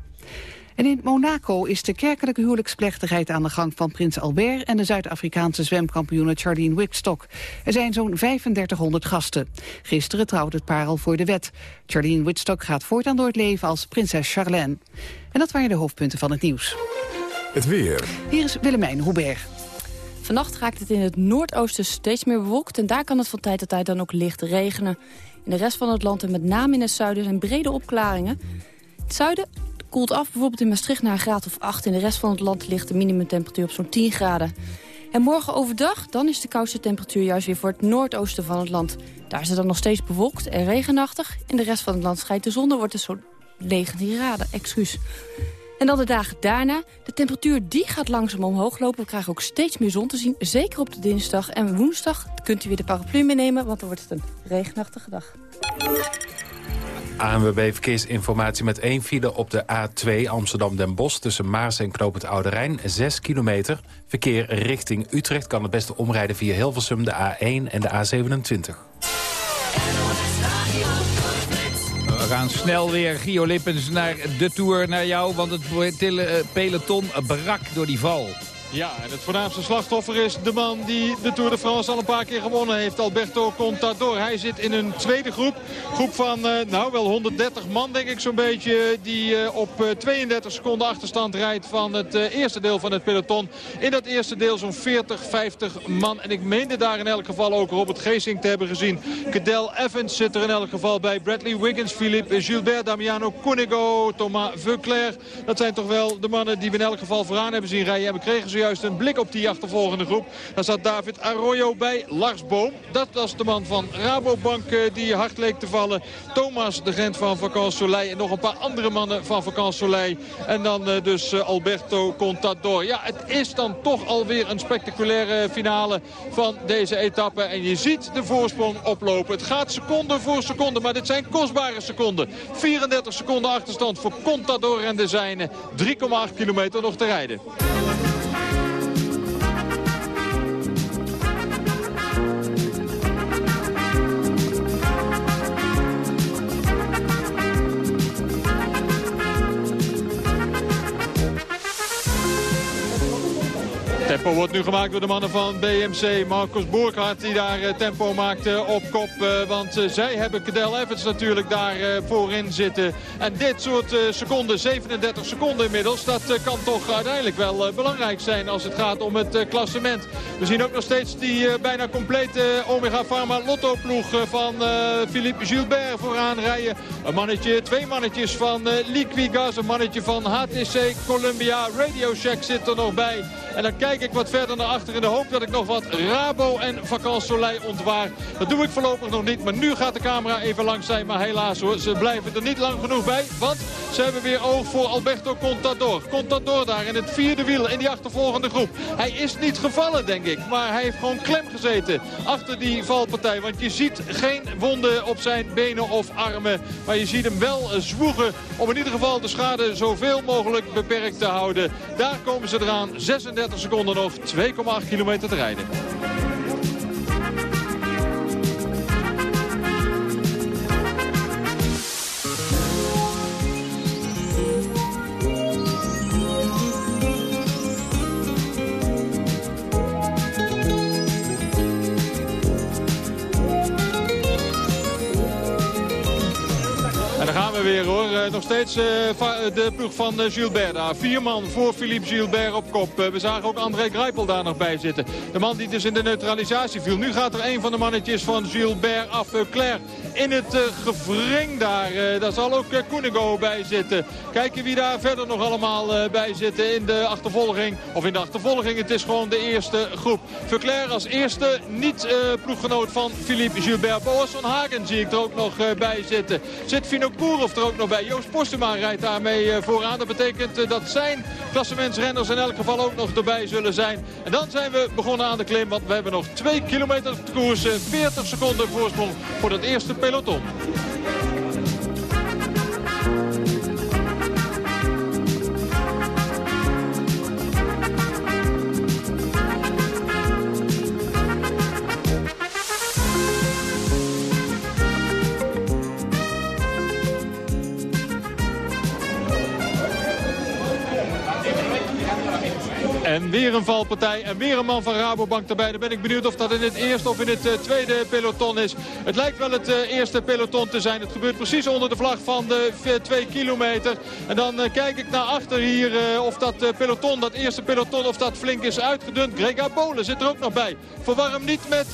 Speaker 13: En in Monaco is de kerkelijke huwelijksplechtigheid aan de gang van prins Albert en de Zuid-Afrikaanse zwemkampioene Charlene Wickstock. Er zijn zo'n 3500 gasten. Gisteren trouwde het paar al voor de wet. Charlene Wickstock gaat voortaan door het leven als prinses Charlene. En dat waren de hoofdpunten van het nieuws.
Speaker 1: Het weer.
Speaker 13: Hier is Willemijn Hubert.
Speaker 14: Vannacht raakt het in het noordoosten steeds meer bewolkt... en daar kan het van tijd tot tijd dan ook licht regenen. In de rest van het land en met name in het zuiden zijn brede opklaringen. Het zuiden koelt af, bijvoorbeeld in Maastricht naar een graad of 8. In de rest van het land ligt de minimumtemperatuur op zo'n 10 graden. En morgen overdag, dan is de koudste temperatuur juist weer voor het noordoosten van het land. Daar is het dan nog steeds bewolkt en regenachtig. In de rest van het land schijnt de zon, er wordt het zo'n 19 graden, excuus. En dan de dagen daarna, de temperatuur die gaat langzaam omhoog lopen. We krijgen ook steeds meer zon te zien, zeker op de dinsdag en woensdag. Kunt u weer de paraplu meenemen, want dan wordt het een regenachtige dag.
Speaker 15: ANWB Verkeersinformatie met één file op de A2 Amsterdam-Den Bosch... tussen Maars en Knoop het Oude Rijn, 6 kilometer. Verkeer richting Utrecht kan het beste omrijden via Hilversum, de A1 en de A27.
Speaker 6: We gaan snel weer, Gio Lippens, naar de Tour, naar jou... want het peloton brak door die val.
Speaker 7: Ja, en het voornaamste slachtoffer is de man die de Tour de France al een paar keer gewonnen heeft. Alberto Contador. Hij zit in een tweede groep. Groep van, uh, nou wel 130 man denk ik zo'n beetje. Die uh, op 32 eh, seconden achterstand rijdt van het eerste deel van het peloton. In dat eerste deel zo'n 40, 50 man. En ik meende daar in elk geval ook Robert Geesink te hebben gezien. Cadel Evans zit er in elk geval bij. Bradley Wiggins, Philippe Gilbert, Damiano Cunego, Thomas Veuclair. Dat zijn toch wel de mannen die we in elk geval vooraan hebben zien rijden. En we kregen ze juist een blik op die achtervolgende groep. Daar zat David Arroyo bij. Lars Boom, dat was de man van Rabobank eh, die hard leek te vallen. Thomas, de Gent van Vakant Soleil. En nog een paar andere mannen van Vakant Soleil. En dan eh, dus eh, Alberto Contador. Ja, het is dan toch alweer een spectaculaire finale van deze etappe. En je ziet de voorsprong oplopen. Het gaat seconde voor seconde, maar dit zijn kostbare seconden. 34 seconden achterstand voor Contador en de zijne. 3,8 kilometer nog te rijden. Tempo wordt nu gemaakt door de mannen van BMC. Marcus Boerkhardt die daar eh, tempo maakte op kop. Eh, want eh, zij hebben Cadel Evans natuurlijk daar voorin zitten. En dit soort seconden, 37 seconden inmiddels... dat kan toch uiteindelijk wel belangrijk zijn als het gaat om het klassement. We zien ook nog steeds die bijna complete Omega Pharma Lotto ploeg van Philippe Gilbert vooraan rijden. Een mannetje, twee mannetjes van Liquigas, een mannetje van HTC Columbia. Radio Shack zit er nog bij. En dan kijk ik wat verder naar achter in de hoop dat ik nog wat Rabo en Vacances Soleil ontwaar. Dat doe ik voorlopig nog niet. Maar nu gaat de camera even langs zijn. Maar helaas hoor, ze blijven er niet lang genoeg bij. Want ze hebben weer oog voor Alberto Contador. Contador daar in het vierde wiel in die achtervolgende groep. Hij is niet gevallen denk ik. Maar hij heeft gewoon klem gezeten achter die valpartij. Want je ziet geen wonden op zijn benen of armen. Maar je ziet hem wel zwoegen om in ieder geval de schade zoveel mogelijk beperkt te houden. Daar komen ze eraan. 36 30 seconden nog. 2,8 kilometer te rijden. weer hoor. Eh, nog steeds eh, de ploeg van eh, Gilbert daar. Vier man voor Philippe Gilbert op kop. we zagen ook André Greipel daar nog bij zitten. De man die dus in de neutralisatie viel. Nu gaat er een van de mannetjes van Gilbert af. Claire in het gevring daar. daar zal ook Koenigo bij zitten. Kijken wie daar verder nog allemaal bij zitten in de achtervolging. Of in de achtervolging. Het is gewoon de eerste groep. Verclair als eerste niet ploeggenoot van Philippe Gilbert. Boas van Hagen zie ik er ook nog bij zitten. Zit Vino Kourov er ook nog bij. Joost Postema rijdt daarmee eh, vooraan. Dat betekent eh, dat zijn klassementsrenners in elk geval ook nog erbij zullen zijn. En dan zijn we begonnen aan de klim. Want we hebben nog 2 kilometer te koersen. 40 seconden voorsprong voor dat eerste peloton. En weer een valpartij en weer een man van Rabobank erbij. Dan ben ik benieuwd of dat in het eerste of in het eh, tweede peloton is. Het lijkt wel het eh, eerste peloton te zijn. Het gebeurt precies onder de vlag van de 2 kilometer. En dan eh, kijk ik naar achter hier of dat peloton, dat eerste peloton, of dat flink is uitgedund. Grega Bolen zit er ook nog bij. Verwarm niet met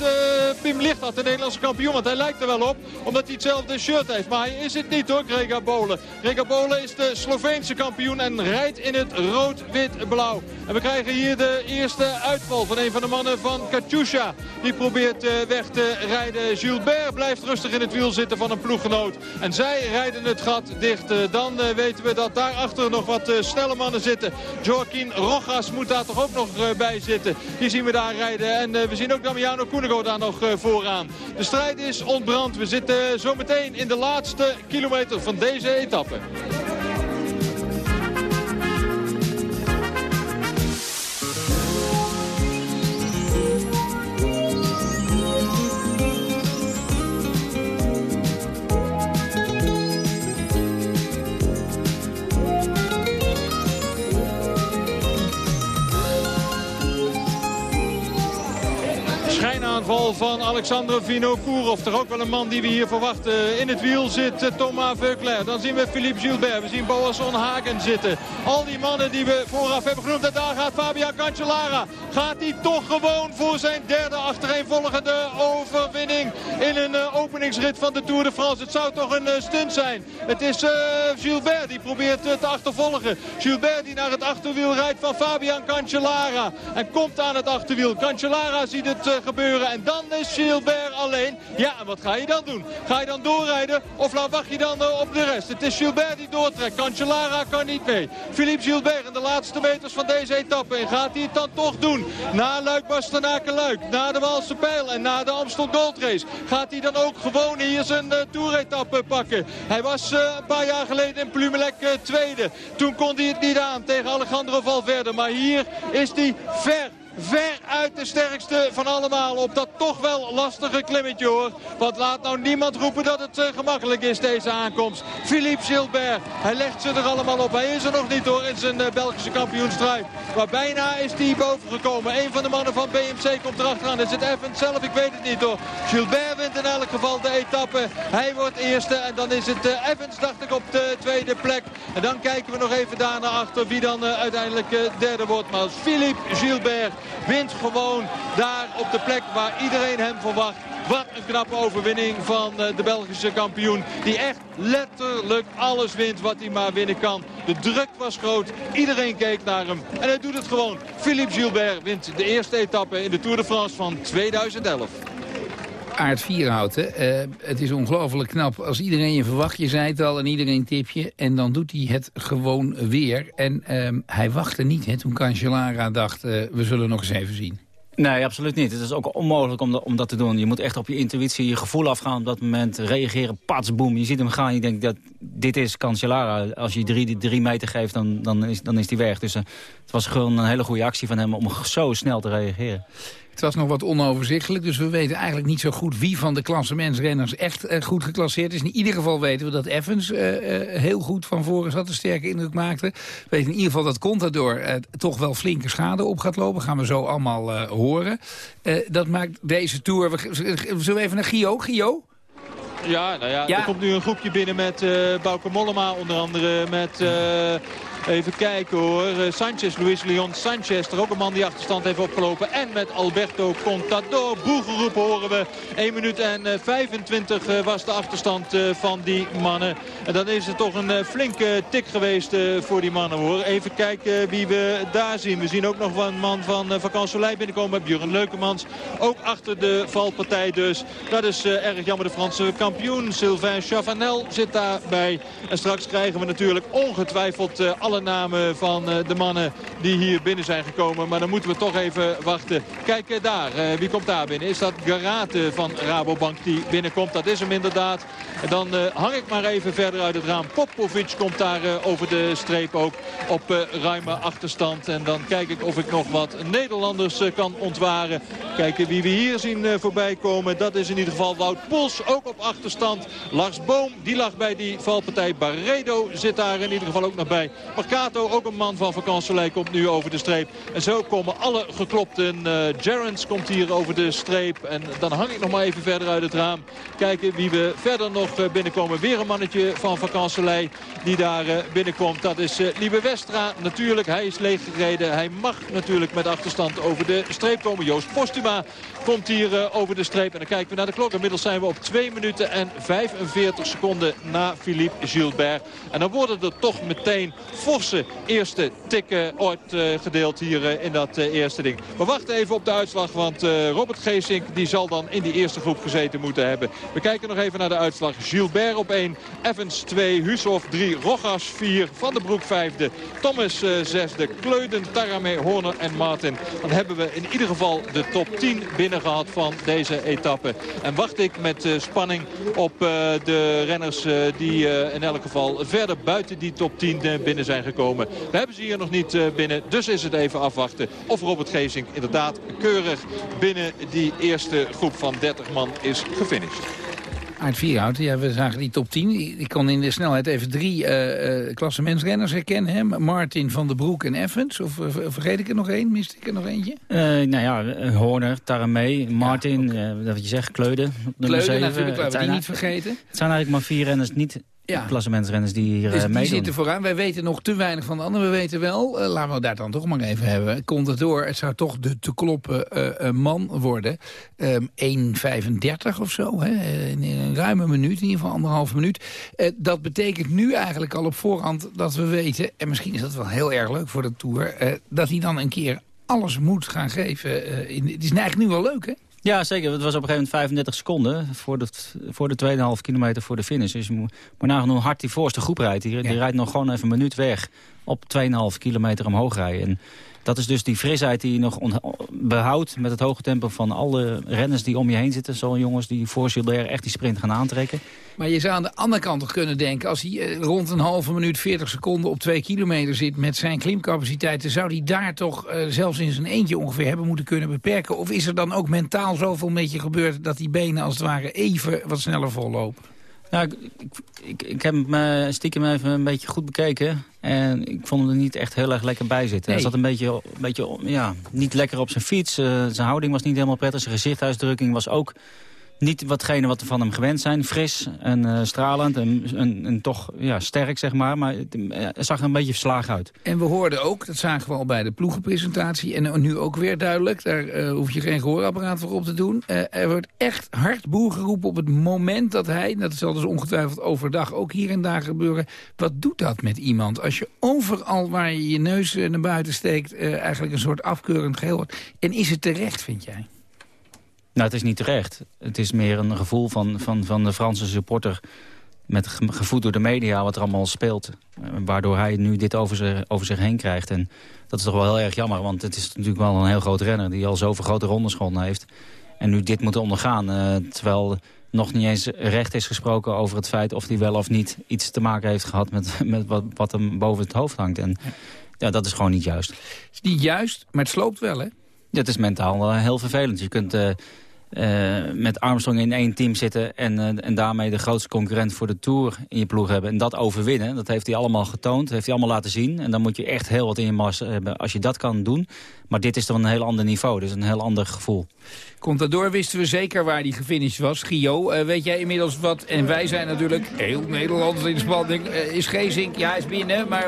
Speaker 7: Pim Lichthart, de Nederlandse kampioen. Want hij lijkt er wel op, omdat hij hetzelfde shirt heeft. Maar hij is het niet hoor, Grega Bolen. Grega Bolen is de Sloveense kampioen en rijdt in het rood-wit-blauw. En we krijgen hier de eerste uitval van een van de mannen van Katusha. Die probeert eh, weg te rijden. Gilbert blijft rustig in het wiel zitten van een ploeggenoot. En zij rijden het gat dicht. Eh, dan eh, weten we dat daarachter nog wat snelle mannen zitten. Joaquin Rojas moet daar toch ook nog bij zitten. Die zien we daar rijden. En we zien ook Damiano Cunego daar nog vooraan. De strijd is ontbrand. We zitten zometeen in de laatste kilometer van deze etappe. Van Alexander Vinokourov. Toch ook wel een man die we hier verwachten. In het wiel zit eh, Thomas Veuclair. Dan zien we Philippe Gilbert. We zien Boas Hagen zitten. Al die mannen die we vooraf hebben genoemd. En daar gaat Fabian Cancellara. Gaat hij toch gewoon voor zijn derde achtereenvolgende overwinning. In een uh, openingsrit van de Tour de France. Het zou toch een uh, stunt zijn. Het is Gilbert die probeert te achtervolgen. Gilbert die naar het achterwiel rijdt van Fabian Cancellara. En komt aan het achterwiel. Cancellara ziet het gebeuren. En dan is Gilbert alleen. Ja, en wat ga je dan doen? Ga je dan doorrijden of wacht je dan eh, op de rest? Het is Gilbert die doortrekt. Cancellara kan niet mee. Philippe Gilbert in de laatste meters van deze etappe. En gaat hij het dan toch doen? Na Luik Bastenaken Luik, na de Walse Pijl en na de Amstel Gold Race. Gaat hij dan ook gewoon hier zijn uh, toeretappe pakken? Hij was uh, een paar jaar geleden in Plumelec tweede. Toen kon hij het niet aan tegen Alejandro Valverde. Maar hier is hij ver ver uit de sterkste van allemaal op dat toch wel lastige klimmetje hoor. Want laat nou niemand roepen dat het uh, gemakkelijk is deze aankomst. Philippe Gilbert, hij legt ze er allemaal op. Hij is er nog niet hoor in zijn uh, Belgische kampioenstrijd. Maar bijna is hij boven gekomen. Een van de mannen van BMC komt erachteraan. Is het Evans zelf? Ik weet het niet hoor. Gilbert wint in elk geval de etappe. Hij wordt eerste en dan is het uh, Evans dacht ik op de tweede plek. En dan kijken we nog even daarna achter wie dan uiteindelijk derde wordt. Maar Philippe Gilbert wint gewoon daar op de plek waar iedereen hem verwacht. Wat een knappe overwinning van eh, de Belgische kampioen. Die echt letterlijk alles wint wat hij maar winnen kan. De druk was groot. Iedereen keek naar hem. En hij doet het gewoon. Philippe Gilbert wint de eerste etappe in de Tour de France van 2011.
Speaker 6: Aard Vierhouten. Uh, het is ongelooflijk knap. Als iedereen je verwacht, je zei het al, en iedereen tip je... en dan doet hij het gewoon weer. En uh, hij wachtte niet hè, toen Cancellara dacht... Uh, we zullen nog eens even zien.
Speaker 9: Nee, absoluut niet. Het is ook onmogelijk om, dat te doen. Je moet echt op je intuïtie, je gevoel afgaan op dat moment. Reageren, pats, boem. Je ziet hem gaan je denkt dat dit is Cancellara. Als je drie, drie meter geeft, dan, dan, is, dan is die weg. Dus uh, het was gewoon een hele goede actie van hem om zo snel te reageren.
Speaker 6: Het was nog wat onoverzichtelijk, dus we weten eigenlijk niet zo goed... wie van de klassementsrenners echt uh, goed geclasseerd is. In ieder geval weten we dat Evans uh, uh, heel goed van voren zat, een sterke indruk maakte. We weten in ieder geval dat Contador toch wel flinke schade op gaat lopen. Gaan we zo allemaal horen. dat maakt deze Tour... We, zullen we even naar Gio? Gio?
Speaker 7: Ja, nou ja, ja, er komt nu een groepje binnen met uh, Bauke Mollema. Onder andere met... Uh, Even kijken hoor. Eh, Sanchez, Luis Leon Sanchez. Er ook een man die achterstand heeft opgelopen. En met Alberto Contador. Boegeroep horen we. 1 minuut en 25 eh, was de achterstand eh, van die mannen. En dan is het toch een flinke tik geweest voor die mannen hoor. Even kijken wie we daar zien. We zien ook nog een man van Vacan Soleil binnenkomen. Björn Leukemans. Ook achter de valpartij dus. Dat is erg jammer. De Franse kampioen Sylvain Chavanel zit daarbij. En straks krijgen we natuurlijk ongetwijfeld alle alle namen van eh, de mannen die hier binnen zijn gekomen. Maar dan moeten we toch even wachten. Kijk eh, daar, eh, wie komt daar binnen? Is dat Garate van Rabobank die binnenkomt? Dat is hem inderdaad. En dan hang ik maar even verder uit het raam. Popovic komt daar over de streep ook op ruime achterstand. En dan kijk ik of ik nog wat Nederlanders kan ontwaren. Kijken wie we hier zien voorbij komen. Dat is in ieder geval Wout Pols, ook op achterstand. Lars Boom, die lag bij die valpartij. Barredo zit daar in ieder geval ook nog bij. Marcato, ook een man van vakantie, komt nu over de streep. En zo komen alle geklopten. Uh, komt hier over de streep. En dan hang ik nog maar even verder uit het raam. Kijken wie we verder nog eh, binnenkomen. Weer een mannetje van vakantie die daar uh, binnenkomt. Dat is uh, Liebe Westra natuurlijk. Hij is leeggereden. Hij mag natuurlijk met achterstand over de streep komen. Joost Postuma komt hier over de streep. En dan kijken we naar de klok. Inmiddels zijn we op 2 minuten en 45 seconden na Philippe Gilbert. En dan worden er toch meteen forse eerste tikken ooit uh, gedeeld hier in dat eerste ding. We wachten even op de uitslag, want Robert Geesink die zal dan in die eerste groep gezeten moeten hebben. We kijken nog even naar de uitslag. Gilbert op 1, Evans 2, Hushoff 3, Rogas 4, Van der Broek 5e, Thomas 6e, Kleuden, Tarame, Horner en Martin. Dan hebben we in ieder geval de top 10 binnen gehad van deze etappe. En wacht ik met spanning op de renners die in elk geval verder buiten die top 10 binnen zijn gekomen. We hebben ze hier nog niet eh, binnen, dus is het even afwachten of Robert Geesink inderdaad keurig binnen die eerste groep van 30 man is gefinished.
Speaker 6: Uit Vierhout, ja, we zagen die top 10. Ik kon in de snelheid even drie uh, uh, klassementsrenners herkennen. Hè? Martin, Van der Broek en Evans. Of uh, vergeet ik er nog één? Mist ik er nog eentje?
Speaker 9: nou ja, Horner, Taramee, Martin, ja. wat je zegt, Kleuden.
Speaker 6: Kleuden, natuurlijk, laten we die niet vergeten.
Speaker 9: Het zijn eigenlijk maar vier renners niet ja. klassementsrenners die hier dus
Speaker 6: die zitten vooraan. Wij weten nog te weinig van de anderen. We weten wel, uh, laten we daar dan toch maar even hebben. Komt het door, het zou toch de te kloppen uh, man worden. Um, ehm, 1,35 of zo. Hè? In een ruime minuut, in ieder geval anderhalve minuut. Uh, dat betekent nu eigenlijk al op voorhand dat we weten... en misschien is dat wel heel erg leuk voor de Tour... dat hij dan een keer alles moet gaan geven. in, het is eigenlijk nu wel leuk, hè?
Speaker 9: Ja, zeker. Het was op een gegeven moment 35 seconden voor de, voor de 2,5 kilometer voor de finish. Dus je moet maar nagaan hoe hard die voorste groep rijdt. Die, die rijdt nog gewoon even een minuut weg op 2,5 kilometer omhoog rijden. En dat is dus die frisheid die je nog behoudt met het hoge tempo van alle renners die om je heen zitten. Zo'n jongens die voor Gilbert echt die sprint gaan aantrekken.
Speaker 6: Maar je zou aan de andere kant toch kunnen denken... als hij eh, rond een halve minuut 40 seconden op twee kilometer zit... met zijn klimcapaciteiten, zou hij daar toch uh, zelfs in zijn eentje ongeveer hebben moeten kunnen beperken? Of is er dan ook mentaal zoveel met je gebeurd... dat die benen als het ware even wat sneller vollopen?
Speaker 9: Nou, ik, ik, ik, heb me stiekem even een beetje goed bekeken. En ik vond hem er niet echt heel erg lekker bij zitten. Hij zat een beetje, een beetje ja, niet lekker op zijn fiets. Uh, zijn houding was niet helemaal prettig. Zijn gezichtsuitdrukking was ook niet watgene wat we van hem gewend zijn. Fris en uh, stralend en, toch ja, sterk, zeg maar. Maar het zag er een beetje verslagen uit.
Speaker 6: En we hoorden ook, dat zagen we al bij de ploegenpresentatie... en nu ook weer duidelijk, daar uh, hoef je geen gehoorapparaat voor op te doen. Er wordt echt hard boer geroepen op het moment dat hij... dat zal dus ongetwijfeld overdag ook hier en daar gebeuren... wat doet dat met iemand? Als je overal waar je je neus naar buiten steekt... eigenlijk een soort afkeurend geheel wordt. En is het terecht, vind jij?
Speaker 9: Nou, het is niet terecht. Het is meer een gevoel van, van, van de Franse supporter... met gevoed door de media wat er allemaal speelt. Eh, waardoor hij nu dit over zich, over zich heen krijgt. En dat is toch wel heel erg jammer. Want het is natuurlijk wel een heel groot renner... die al zoveel grote rondes gewonnen heeft. En nu dit moet ondergaan. Uh, terwijl nog niet eens recht is gesproken over het feit... of hij wel of niet iets te maken heeft gehad... met, met wat, wat hem boven het hoofd hangt. En ja, dat is gewoon niet juist. Het
Speaker 6: is niet juist, maar het sloopt wel, hè?
Speaker 9: Het is mentaal heel vervelend. Je kunt uh, uh, met Armstrong in één team zitten... En, en daarmee de grootste concurrent voor de Tour in je ploeg hebben. En dat overwinnen, dat heeft hij allemaal getoond. heeft hij allemaal laten zien. En dan moet je echt heel wat in je mars hebben als je dat kan doen. Maar dit is toch een heel ander niveau, dus een heel ander gevoel.
Speaker 6: Contador wisten we zeker waar die gefinished was. Gio, uh, weet jij inmiddels wat? En wij zijn natuurlijk heel Nederlands in spanning. Uh, is Gezink, ja, is binnen, maar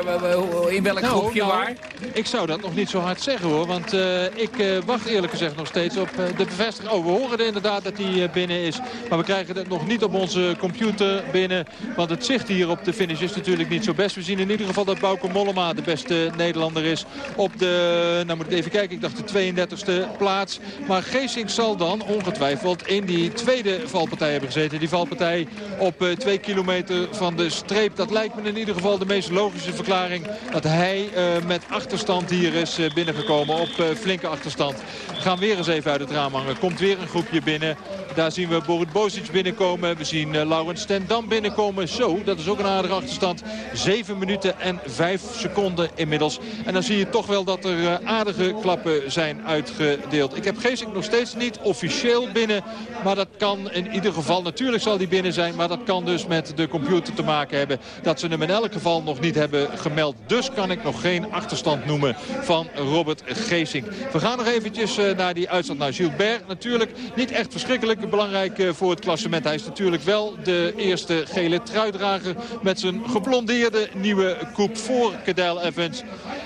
Speaker 6: in welk nou, groepje nou, waar?
Speaker 7: Ik zou dat nog niet zo hard zeggen hoor. Want uh, ik wacht eerlijk gezegd nog steeds op de bevestiging. Oh, we horen inderdaad dat hij binnen is. Maar we krijgen het nog niet op onze computer binnen. Want het zicht hier op de finish is natuurlijk niet zo best. We zien in ieder geval dat Bauke Mollema de beste Nederlander is. Op de, nou moet ik even kijken, ik dacht de 32e plaats. Maar Geesink zal dan ongetwijfeld in die tweede valpartij hebben gezeten. Die valpartij op uh, twee kilometer van de streep. Dat lijkt me in ieder geval de meest logische verklaring. Dat hij uh, met achterstand hier is uh, binnengekomen. Op flinke achterstand. We gaan weer eens even uit het raam hangen. Komt weer een groepje binnen. Daar zien we Borut Bozic binnenkomen. We zien uh, Laurens Stendam binnenkomen. Zo, dat is ook een aardige achterstand. 7 minuten en 5 seconden inmiddels. En dan zie je toch wel dat er aardige klappen zijn uitgedeeld. Ik heb Geesink nog steeds niet officieel binnen. Maar dat kan in ieder geval, natuurlijk zal die binnen zijn. Maar dat kan dus met de computer te maken hebben. Dat ze hem in elk geval nog niet hebben gemeld. Dus kan ik nog geen achterstand noemen van Robert Geesink. We gaan nog eventjes uh, naar die uitstand. naar Gilbert natuurlijk niet echt verschrikkelijk belangrijk eh, voor het klassement. Hij is natuurlijk wel de eerste gele truidrager met zijn geblondeerde nieuwe koep voor Cadel Evans.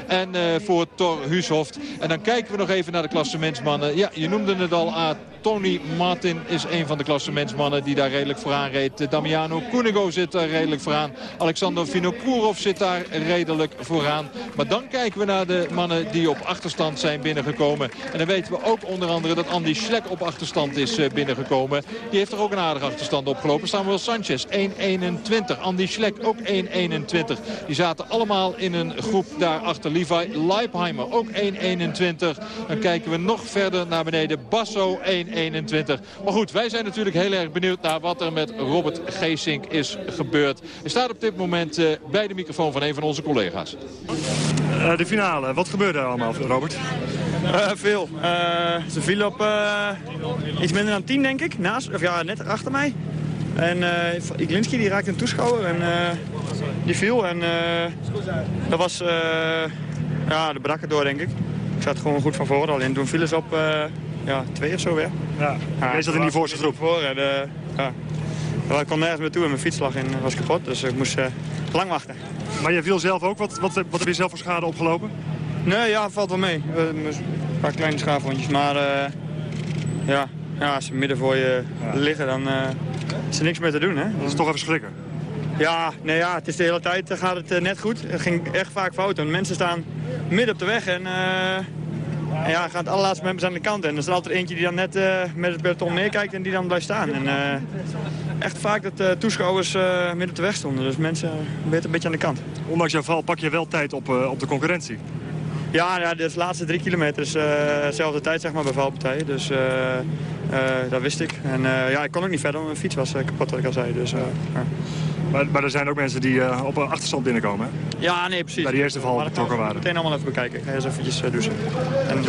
Speaker 7: En uh, voor Thor Huushoft. En dan kijken we nog even naar de klassementsmannen. Ja, je noemde het al. A. Tony Martin is een van de klassementsmannen die daar redelijk vooraan reed. Damiano Cunego zit daar redelijk vooraan. Alexander Vinokourov zit daar redelijk vooraan. Maar dan kijken we naar de mannen die op achterstand zijn binnengekomen. En dan weten we ook onder andere dat Andy Schlek op achterstand is eh, binnengekomen. Die heeft er ook een aardige achterstand opgelopen. Samuel Sanchez 1.21. Andy Schlek ook 1.21. Die zaten allemaal in een groep daar achter Levi Leipheimer. Ook 1.21. Dan kijken we nog verder naar beneden. Basso 1.21. Maar goed, wij zijn natuurlijk heel erg benieuwd naar wat er met Robert Geesink is gebeurd. Hij staat op dit moment uh, bij de microfoon van een van onze collega's.
Speaker 16: Uh, de finale, wat gebeurde er allemaal, Robert?
Speaker 17: Uh, veel. ze viel op iets minder dan 10, denk ik. Naast, of ja, net achter mij. En uh, Iglinski die raakte een toeschouwer en die viel. En dat was ja, de brakken door, denk ik. Ik zat gewoon goed van voren alleen. Toen vielen ze op ja, twee of zo weer.
Speaker 16: Ja, ja je zat in die voorste groep.
Speaker 17: Voor, en, ja. Ik kon nergens meer toe en mijn fiets lag in, was kapot. Dus ik moest lang wachten.
Speaker 16: Maar je viel zelf ook? Wat, wat, wat heb je zelf voor schade opgelopen?
Speaker 17: Nee, ja, valt wel mee. een paar kleine schaafwondjes. Maar ja, ja, als ze midden voor je ja. liggen, dan uh, is er niks meer te doen. Hè?
Speaker 16: Dat is toch even schrikken.
Speaker 17: Ja, nee, ja, het is de hele tijd gaat het net goed. Het ging echt vaak fout. Want mensen staan midden op de weg en, en ja, gaan het allerlaatste moment aan de kant. En er is er altijd eentje die dan net met het peloton meekijkt en die dan blijft staan. En, echt vaak dat uh, toeschouwers midden op de weg stonden. Dus mensen uh, een beetje aan de kant.
Speaker 16: Ondanks jouw val pak je wel tijd op, op de concurrentie.
Speaker 17: Ja, ja, de laatste drie kilometer is dezelfde tijd zeg maar, bij valpartij. Dus dat wist ik. En ja, ik kon ook niet verder, want mijn fiets was kapot, wat ik al zei. Dus, ja.
Speaker 16: Maar, maar, er zijn ook mensen die uh, op een achterstand binnenkomen, hè?
Speaker 17: Ja, nee, precies.
Speaker 16: Bij die eerste val betrokken waren.
Speaker 17: meteen allemaal even bekijken. Ik ga eens eventjes uh, douchen. En...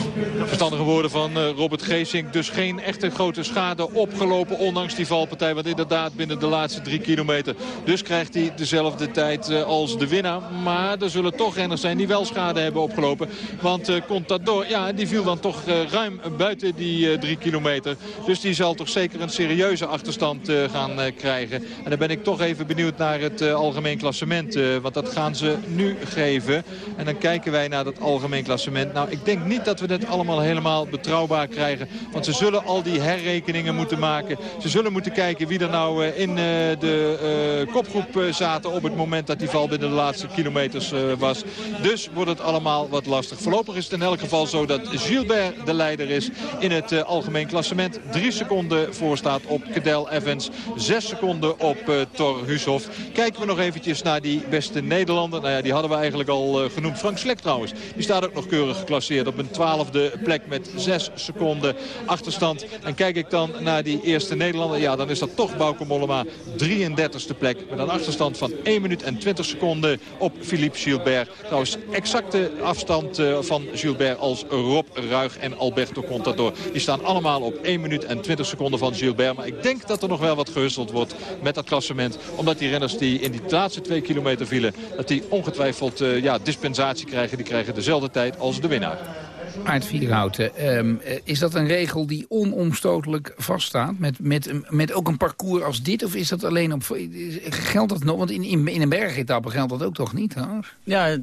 Speaker 7: Verstandige woorden van uh, Robert Geesink. Dus geen echte grote schade opgelopen, ondanks die valpartij. Want inderdaad, binnen de laatste drie kilometer. Dus krijgt hij dezelfde tijd als de winnaar. Maar er zullen toch renners zijn die wel schade hebben opgelopen. Want Contador, ja, die viel dan toch ruim buiten die drie kilometer. Dus die zal toch zeker een serieuze achterstand gaan krijgen. En dan ben ik toch even benieuwd naar het uh, algemeen klassement. Uh, want dat gaan ze nu geven. En dan kijken wij naar dat algemeen klassement. Nou, ik denk niet dat we dit allemaal helemaal betrouwbaar krijgen. Want ze zullen al die herrekeningen moeten maken. Ze zullen moeten kijken wie er nou uh, in de kopgroep zaten... op het moment dat die val binnen de laatste kilometers was. Dus wordt het allemaal wat lastig. Voorlopig is het in elk geval zo dat Gilbert de leider is in het algemeen klassement. Drie seconden voor staat op Cadel Evans. Zes seconden op Thor Hushoff. Kijken we nog eventjes naar die beste Nederlander. Nou ja, die hadden we eigenlijk al uh, genoemd. Frank Slek trouwens. Die staat ook nog keurig geclasseerd op een twaalfde plek met 6 seconden achterstand. En kijk ik dan naar die eerste Nederlander. Ja, dan is dat toch Bauke Mollema 33ste plek. Met een achterstand van 1 minuut en 20 seconden op Philippe Gilbert. Trouwens, exacte afstand uh, van Gilbert als Rob Ruig en Alberto Contador. Die staan allemaal op 1 minuut en 20 seconden van Gilbert. Maar ik denk dat er nog wel wat gehusteld wordt met dat klassement. Omdat die renners die in die laatste twee kilometer vielen... dat die ongetwijfeld uh, ja, dispensatie krijgen. Die krijgen dezelfde tijd als de winnaar.
Speaker 6: Aard Vierhouten, um, is dat een regel die onomstotelijk vaststaat? Met, met, met ook een parcours als dit? Of is dat alleen op... Geldt dat nog? Want in, in, in een bergetappe geldt dat ook toch niet? Hoor?
Speaker 9: Ja,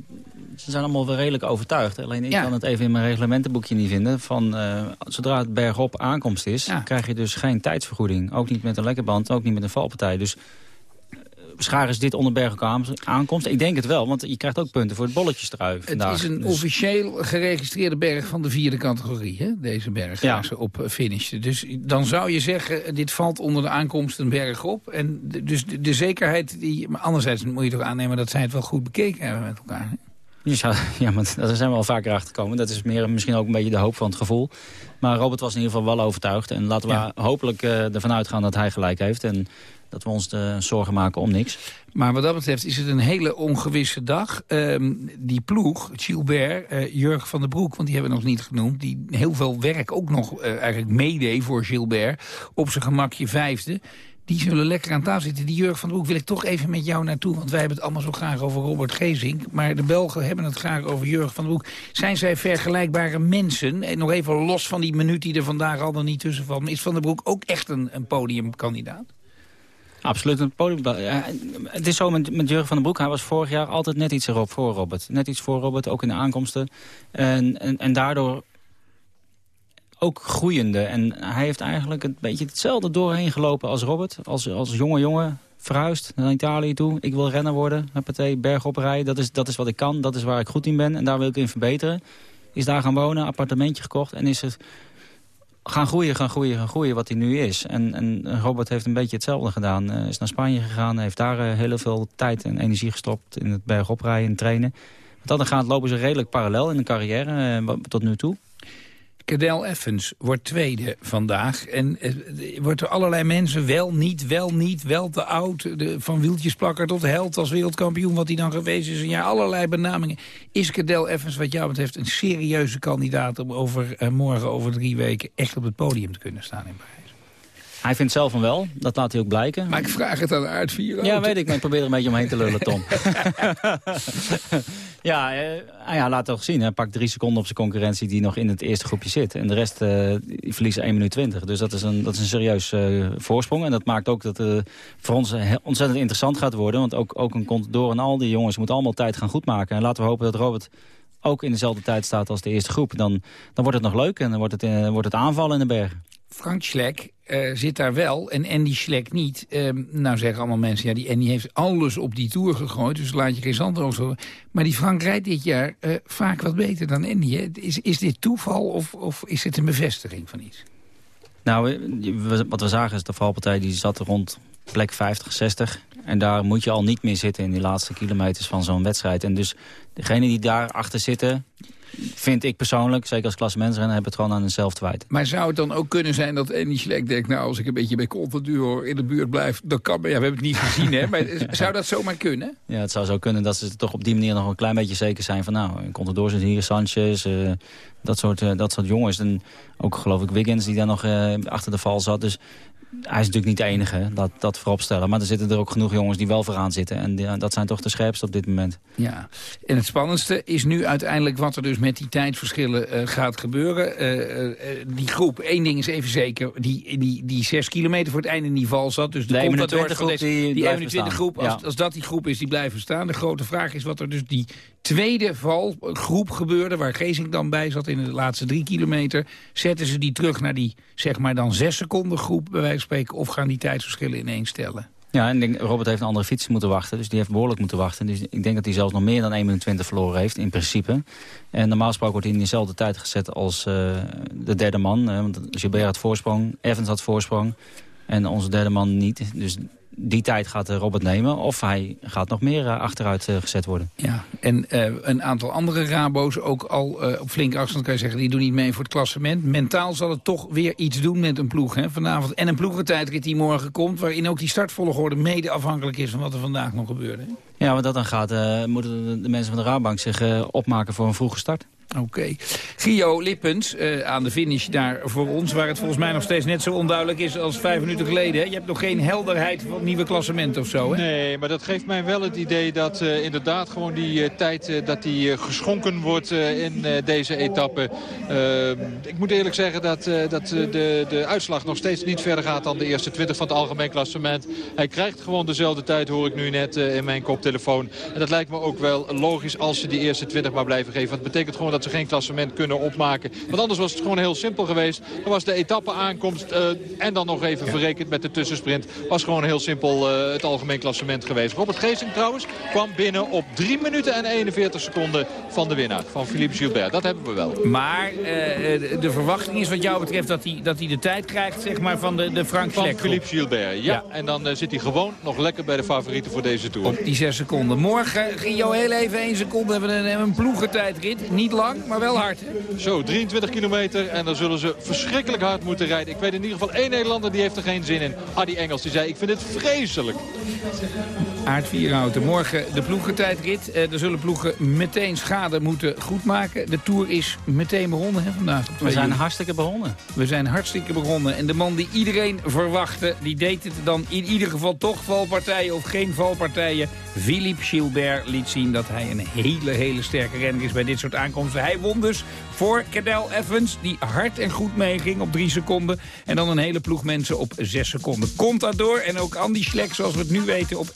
Speaker 9: ze zijn allemaal wel redelijk overtuigd. Alleen ik ja. kan het even in mijn reglementenboekje niet vinden. Van, uh, zodra het bergop aankomst is, ja. krijg je dus geen tijdsvergoeding. Ook niet met een lekkerband, ook niet met een valpartij. Dus scharen ze dit onder Bergen aankomst? Ik denk het wel, want je krijgt ook punten voor het bolletjestrui vandaag.
Speaker 6: Het is een
Speaker 9: dus...
Speaker 6: officieel geregistreerde berg van de vierde categorie, hè? deze berg, ja. ze op eh, finishen. Dus dan zou je zeggen, dit valt onder de aankomst een berg op. En dus de, de zekerheid, die, maar anderzijds moet je toch aannemen dat zij het wel goed bekeken hebben met elkaar. Hè?
Speaker 9: Ja, maar daar zijn we al vaker achter gekomen. Dat is meer, misschien ook een beetje de hoop van het gevoel. Maar Robert was in ieder geval wel overtuigd. En laten we ja. hopelijk uh, ervan uitgaan dat hij gelijk heeft. En dat we ons de zorgen maken om niks.
Speaker 6: Maar wat dat betreft is het een hele ongewisse dag. Um, die ploeg, Gilbert, uh, Jurgen van der Broek, want die hebben we nog niet genoemd... die heel veel werk ook nog uh, eigenlijk meedeed voor Gilbert... op zijn gemakje vijfde die zullen lekker aan tafel zitten. Die Jurgen van der Broek wil ik toch even met jou naartoe. Want wij hebben het allemaal zo graag over Robert Gezink. Maar de Belgen hebben het graag over Jurgen van der Broek. Zijn zij vergelijkbare mensen? En nog even los van die minuut die er vandaag al nog niet tussen valt. Is Van der Broek ook echt een, een podiumkandidaat?
Speaker 9: Absoluut een podium. Het is zo met, met Jurgen van den Broek. Hij was vorig jaar altijd net iets erop voor Robert. Net iets voor Robert, ook in de aankomsten. En, en, en daardoor ook groeiende. En hij heeft eigenlijk een beetje hetzelfde doorheen gelopen als Robert. Als, als jonge jongen verhuisd naar Italië toe. Ik wil renner worden, berg bergop rijden. Dat is, dat is wat ik kan, dat is waar ik goed in ben. En daar wil ik in verbeteren. Is daar gaan wonen, appartementje gekocht. En is het gaan groeien, gaan groeien, gaan groeien wat hij nu is. En, en Robert heeft een beetje hetzelfde gedaan. Uh, is naar Spanje gegaan, heeft daar uh, heel veel tijd en energie gestopt... in het bergoprijden en trainen. Want dan gaat lopen ze redelijk parallel in de carrière uh, tot nu toe.
Speaker 6: Cadel Evans wordt tweede vandaag. En eh, wordt er allerlei mensen wel, niet, wel, niet, wel te oud. De, van wieltjesplakker tot held als wereldkampioen, wat hij dan geweest is. Ja, allerlei benamingen. Is Cadel Evans wat jou betreft een serieuze kandidaat... om over, morgen, over drie weken, echt op het podium te kunnen staan in Parijs?
Speaker 9: Hij vindt zelf van wel, dat laat hij ook blijken.
Speaker 6: Maar ik vraag het aan de uitvieren.
Speaker 9: Ja, weet ik, maar ik probeer er een beetje omheen te lullen, Tom. ja, uh, ja, laat toch zien. Hij pakt drie seconden op zijn concurrentie die nog in het eerste groepje zit. En de rest uh, verliezen 1 minuut 20. Dus dat is een, dat is een serieus uh, voorsprong. En dat maakt ook dat het voor ons ontzettend interessant gaat worden. Want ook, ook een Contador en al die jongens moeten allemaal tijd gaan goedmaken. En laten we hopen dat Robert ook in dezelfde tijd staat als de eerste groep. Dan, dan wordt het nog leuk en dan wordt het, wordt het aanvallen in de bergen.
Speaker 6: Frank Schlek uh, zit daar wel en Andy Schlek niet. Uh, nou zeggen allemaal mensen, ja, die Andy heeft alles op die Tour gegooid... dus laat je geen zand over. Maar die Frank rijdt dit jaar uh, vaak wat beter dan Andy. Is, is dit toeval of, of is dit een bevestiging van iets?
Speaker 9: Nou, wat we zagen is de valpartij die zat rond plek 50, 60. En daar moet je al niet meer zitten in die laatste kilometers van zo'n wedstrijd. En dus degene die daar achter zitten vind ik persoonlijk, zeker als klassementsrenner, heb het gewoon aan zelf te wijten.
Speaker 6: Maar zou het dan ook kunnen zijn dat Andy Schleck denkt... nou, als ik een beetje bij Contador in de buurt blijf, dan kan... Ja, we hebben het niet gezien, hè? Maar zou dat zomaar kunnen?
Speaker 9: Ja, het zou zo kunnen dat ze toch op die manier nog een klein beetje zeker zijn van... nou, Contador zit hier, Sanchez, uh, dat, soort, uh, dat soort jongens. En ook geloof ik Wiggins die daar nog uh, achter de val zat. Dus hij is natuurlijk niet de enige, dat, dat vooropstellen. Maar er zitten er ook genoeg jongens die wel vooraan zitten. En die, dat zijn toch de scherpste op dit moment.
Speaker 6: Ja, en het spannendste is nu uiteindelijk wat er dus met die tijdverschillen uh, gaat gebeuren. Uh, uh, die groep, één ding is even zeker, die, die, die zes kilometer voor het einde in die val zat. Dus de,
Speaker 9: de 21 groep,
Speaker 6: die, die 21 groep, als, ja. als dat die groep is, die blijven staan. De grote vraag is wat er dus die tweede valgroep gebeurde... waar Gezing dan bij zat in de laatste drie kilometer... zetten ze die terug naar die, zeg maar dan zes seconden groep... bij wijze van spreken, of gaan die tijdsverschillen ineens stellen?
Speaker 9: Ja, en Robert heeft een andere fiets moeten wachten. Dus die heeft behoorlijk moeten wachten. Dus ik denk dat hij zelfs nog meer dan 1 minuut 20 verloren heeft, in principe. En normaal gesproken wordt hij in dezelfde tijd gezet als uh, de derde man. Want Gilbert had voorsprong, Evans had voorsprong. En onze derde man niet. Dus die tijd gaat Robert nemen. Of hij gaat nog meer uh, achteruit uh, gezet worden.
Speaker 6: Ja, en een aantal andere Rabo's ook al op flinke afstand kan je zeggen... die doen niet mee voor het klassement. Mentaal zal het toch weer iets doen met een ploeg hè, vanavond. En een ploegentijdrit die morgen komt... waarin ook die startvolgorde mede afhankelijk is van wat er vandaag nog gebeurde.
Speaker 9: Ja, wat dat dan gaat, moeten de mensen van de Rabank zich opmaken voor een vroege start.
Speaker 6: Oké. Okay. Gio Lippens uh, aan de finish daar voor ons... waar het volgens mij nog steeds net zo onduidelijk is als vijf minuten geleden. Hè? Je hebt nog geen helderheid van het nieuwe klassement of zo, hè?
Speaker 7: Nee, maar dat geeft mij wel het idee dat uh, inderdaad gewoon die uh, tijd... dat die geschonken wordt in deze etappe. ik moet eerlijk zeggen dat, dat de, de uitslag nog steeds niet verder gaat... dan de eerste 20 van het algemeen klassement. Hij krijgt gewoon dezelfde tijd, hoor ik nu net in mijn koptelefoon. En dat lijkt me ook wel logisch als ze die eerste 20 maar blijven geven. Want het betekent gewoon dat ze geen klassement kunnen opmaken. Want anders was het gewoon heel simpel geweest. Dan was de etappe aankomst uh, en dan nog even verrekend met de tussensprint. Was gewoon heel simpel uh, het algemeen klassement geweest. Robert Geesing trouwens kwam binnen op 3 minuten en 41 seconden van de winnaar. Van Philippe Gilbert. Dat hebben we wel.
Speaker 6: Maar uh, de verwachting is wat jou betreft dat hij, dat hij de tijd krijgt zeg maar, van de, de Frank
Speaker 7: Van Philippe Gilbert, ja. ja. En dan zit hij gewoon nog lekker bij de favorieten voor deze Tour.
Speaker 6: Op die 6 seconden. Morgen, Gio, heel even 1 seconde hebben we een, een ploegentijdrit. Niet lang, maar wel hard.
Speaker 7: Zo, 23 kilometer en dan zullen ze verschrikkelijk hard moeten rijden. Ik weet in ieder geval één Nederlander die heeft er geen zin in. Adi Engels, die zei ik vind het vreselijk.
Speaker 6: Aard Vierhouten, morgen de ploegentijdrit. Eh, er zullen ploegen meteen schade moeten goedmaken. De Tour is meteen begonnen hè, vandaag.
Speaker 9: We zijn hartstikke begonnen.
Speaker 6: We zijn hartstikke begonnen. En de man die iedereen verwachtte, die deed het dan in ieder geval toch valpartijen of geen valpartijen. Philippe Gilbert liet zien dat hij een hele, hele sterke renner is bij dit soort aankomsten. Hij won dus voor Cadel Evans, die hard en goed meeging op drie seconden. En dan een hele ploeg mensen op zes seconden. Komt daardoor en ook Andy Schleck, zoals we het nu weten, op 1.21.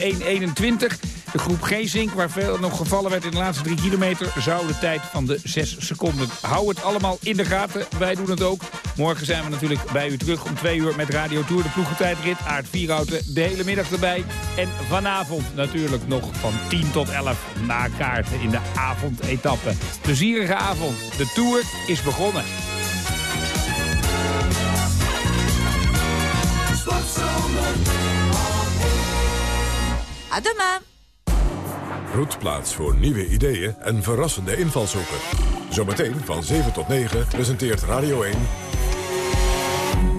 Speaker 6: De groep G-Zink, waar veel nog gevallen werd in de laatste drie kilometer... zou de tijd van de zes seconden. Hou het allemaal in de gaten. Wij doen het ook. Morgen zijn we natuurlijk bij u terug om twee uur met Radio Tour. De ploegentijdrit, Aard Vierhouten de hele middag erbij. En vanavond natuurlijk nog van 10 tot 11 na kaarten in de avondetappe. Plezierige avond. De Tour is begonnen.
Speaker 11: À demain.
Speaker 1: Roetplaats voor nieuwe ideeën en verrassende invalshoeken. Zometeen van 7 tot 9 presenteert Radio 1...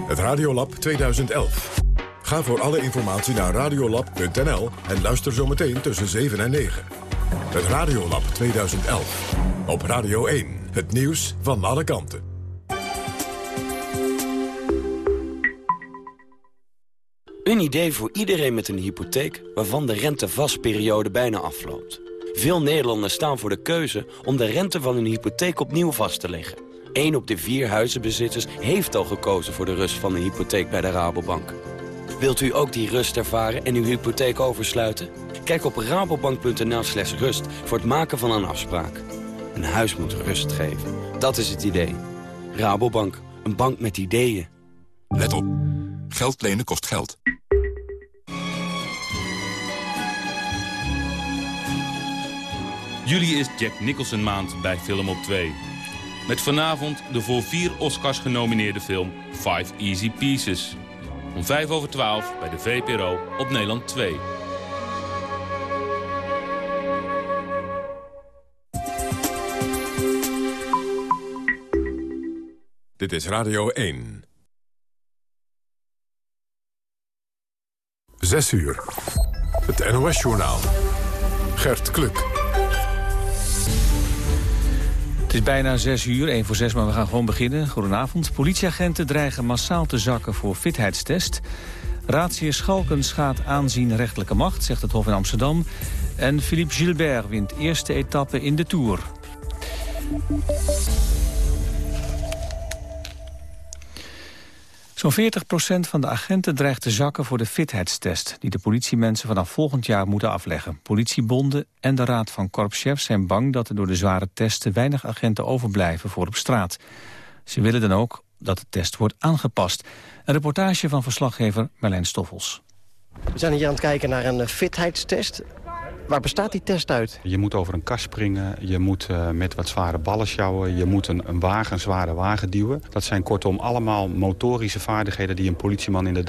Speaker 1: het Radiolab 2011. Ga voor alle informatie naar radiolab.nl en luister zometeen tussen 7 en 9. Het Radiolab 2011. Op Radio 1. Het nieuws van alle kanten.
Speaker 3: Een idee voor iedereen met een hypotheek waarvan de rentevastperiode bijna afloopt. Veel Nederlanders staan voor de keuze om de rente van hun hypotheek opnieuw vast te leggen. Eén op de vier huizenbezitters heeft al gekozen voor de rust van een hypotheek bij de Rabobank. Wilt u ook die rust ervaren en uw hypotheek oversluiten? Kijk op rabobank.nl slash rust voor het maken van een afspraak. Een huis moet rust geven. Dat is het idee. Rabobank, een bank met ideeën.
Speaker 4: Let op. Geld lenen kost geld.
Speaker 5: Juli is Jack Nicholson maand bij Film op 2. Met vanavond de voor vier Oscars genomineerde film Five Easy Pieces. Om 5 over 12 bij de VPRO op Nederland 2.
Speaker 1: Dit is Radio 1. 6 uur. Het NOS-journaal. Gert Kluk.
Speaker 2: Het is bijna 6 uur, 1 voor 6, maar we gaan gewoon beginnen. Goedenavond. Politieagenten dreigen massaal te zakken voor fitheidstest. Raadsheer Schalkens gaat aanzien rechtelijke macht, zegt het Hof in Amsterdam. En Philippe Gilbert wint eerste etappe in de Tour. Zo'n 40% van de agenten dreigt te zakken voor de fitheidstest... die de politiemensen vanaf volgend jaar moeten afleggen. Politiebonden en de Raad van Korpschefs zijn bang... dat er door de zware testen weinig agenten overblijven voor op straat. Ze willen dan ook dat de test wordt aangepast. Een reportage van verslaggever Marlijn Stoffels.
Speaker 18: We zijn hier aan het kijken naar een fitheidstest. Waar bestaat die test uit?
Speaker 19: Je moet over een kast springen, je moet uh, met wat zware ballen sjouwen... je moet een, een wagen, zware wagen duwen. Dat zijn kortom allemaal motorische vaardigheden... die een politieman in de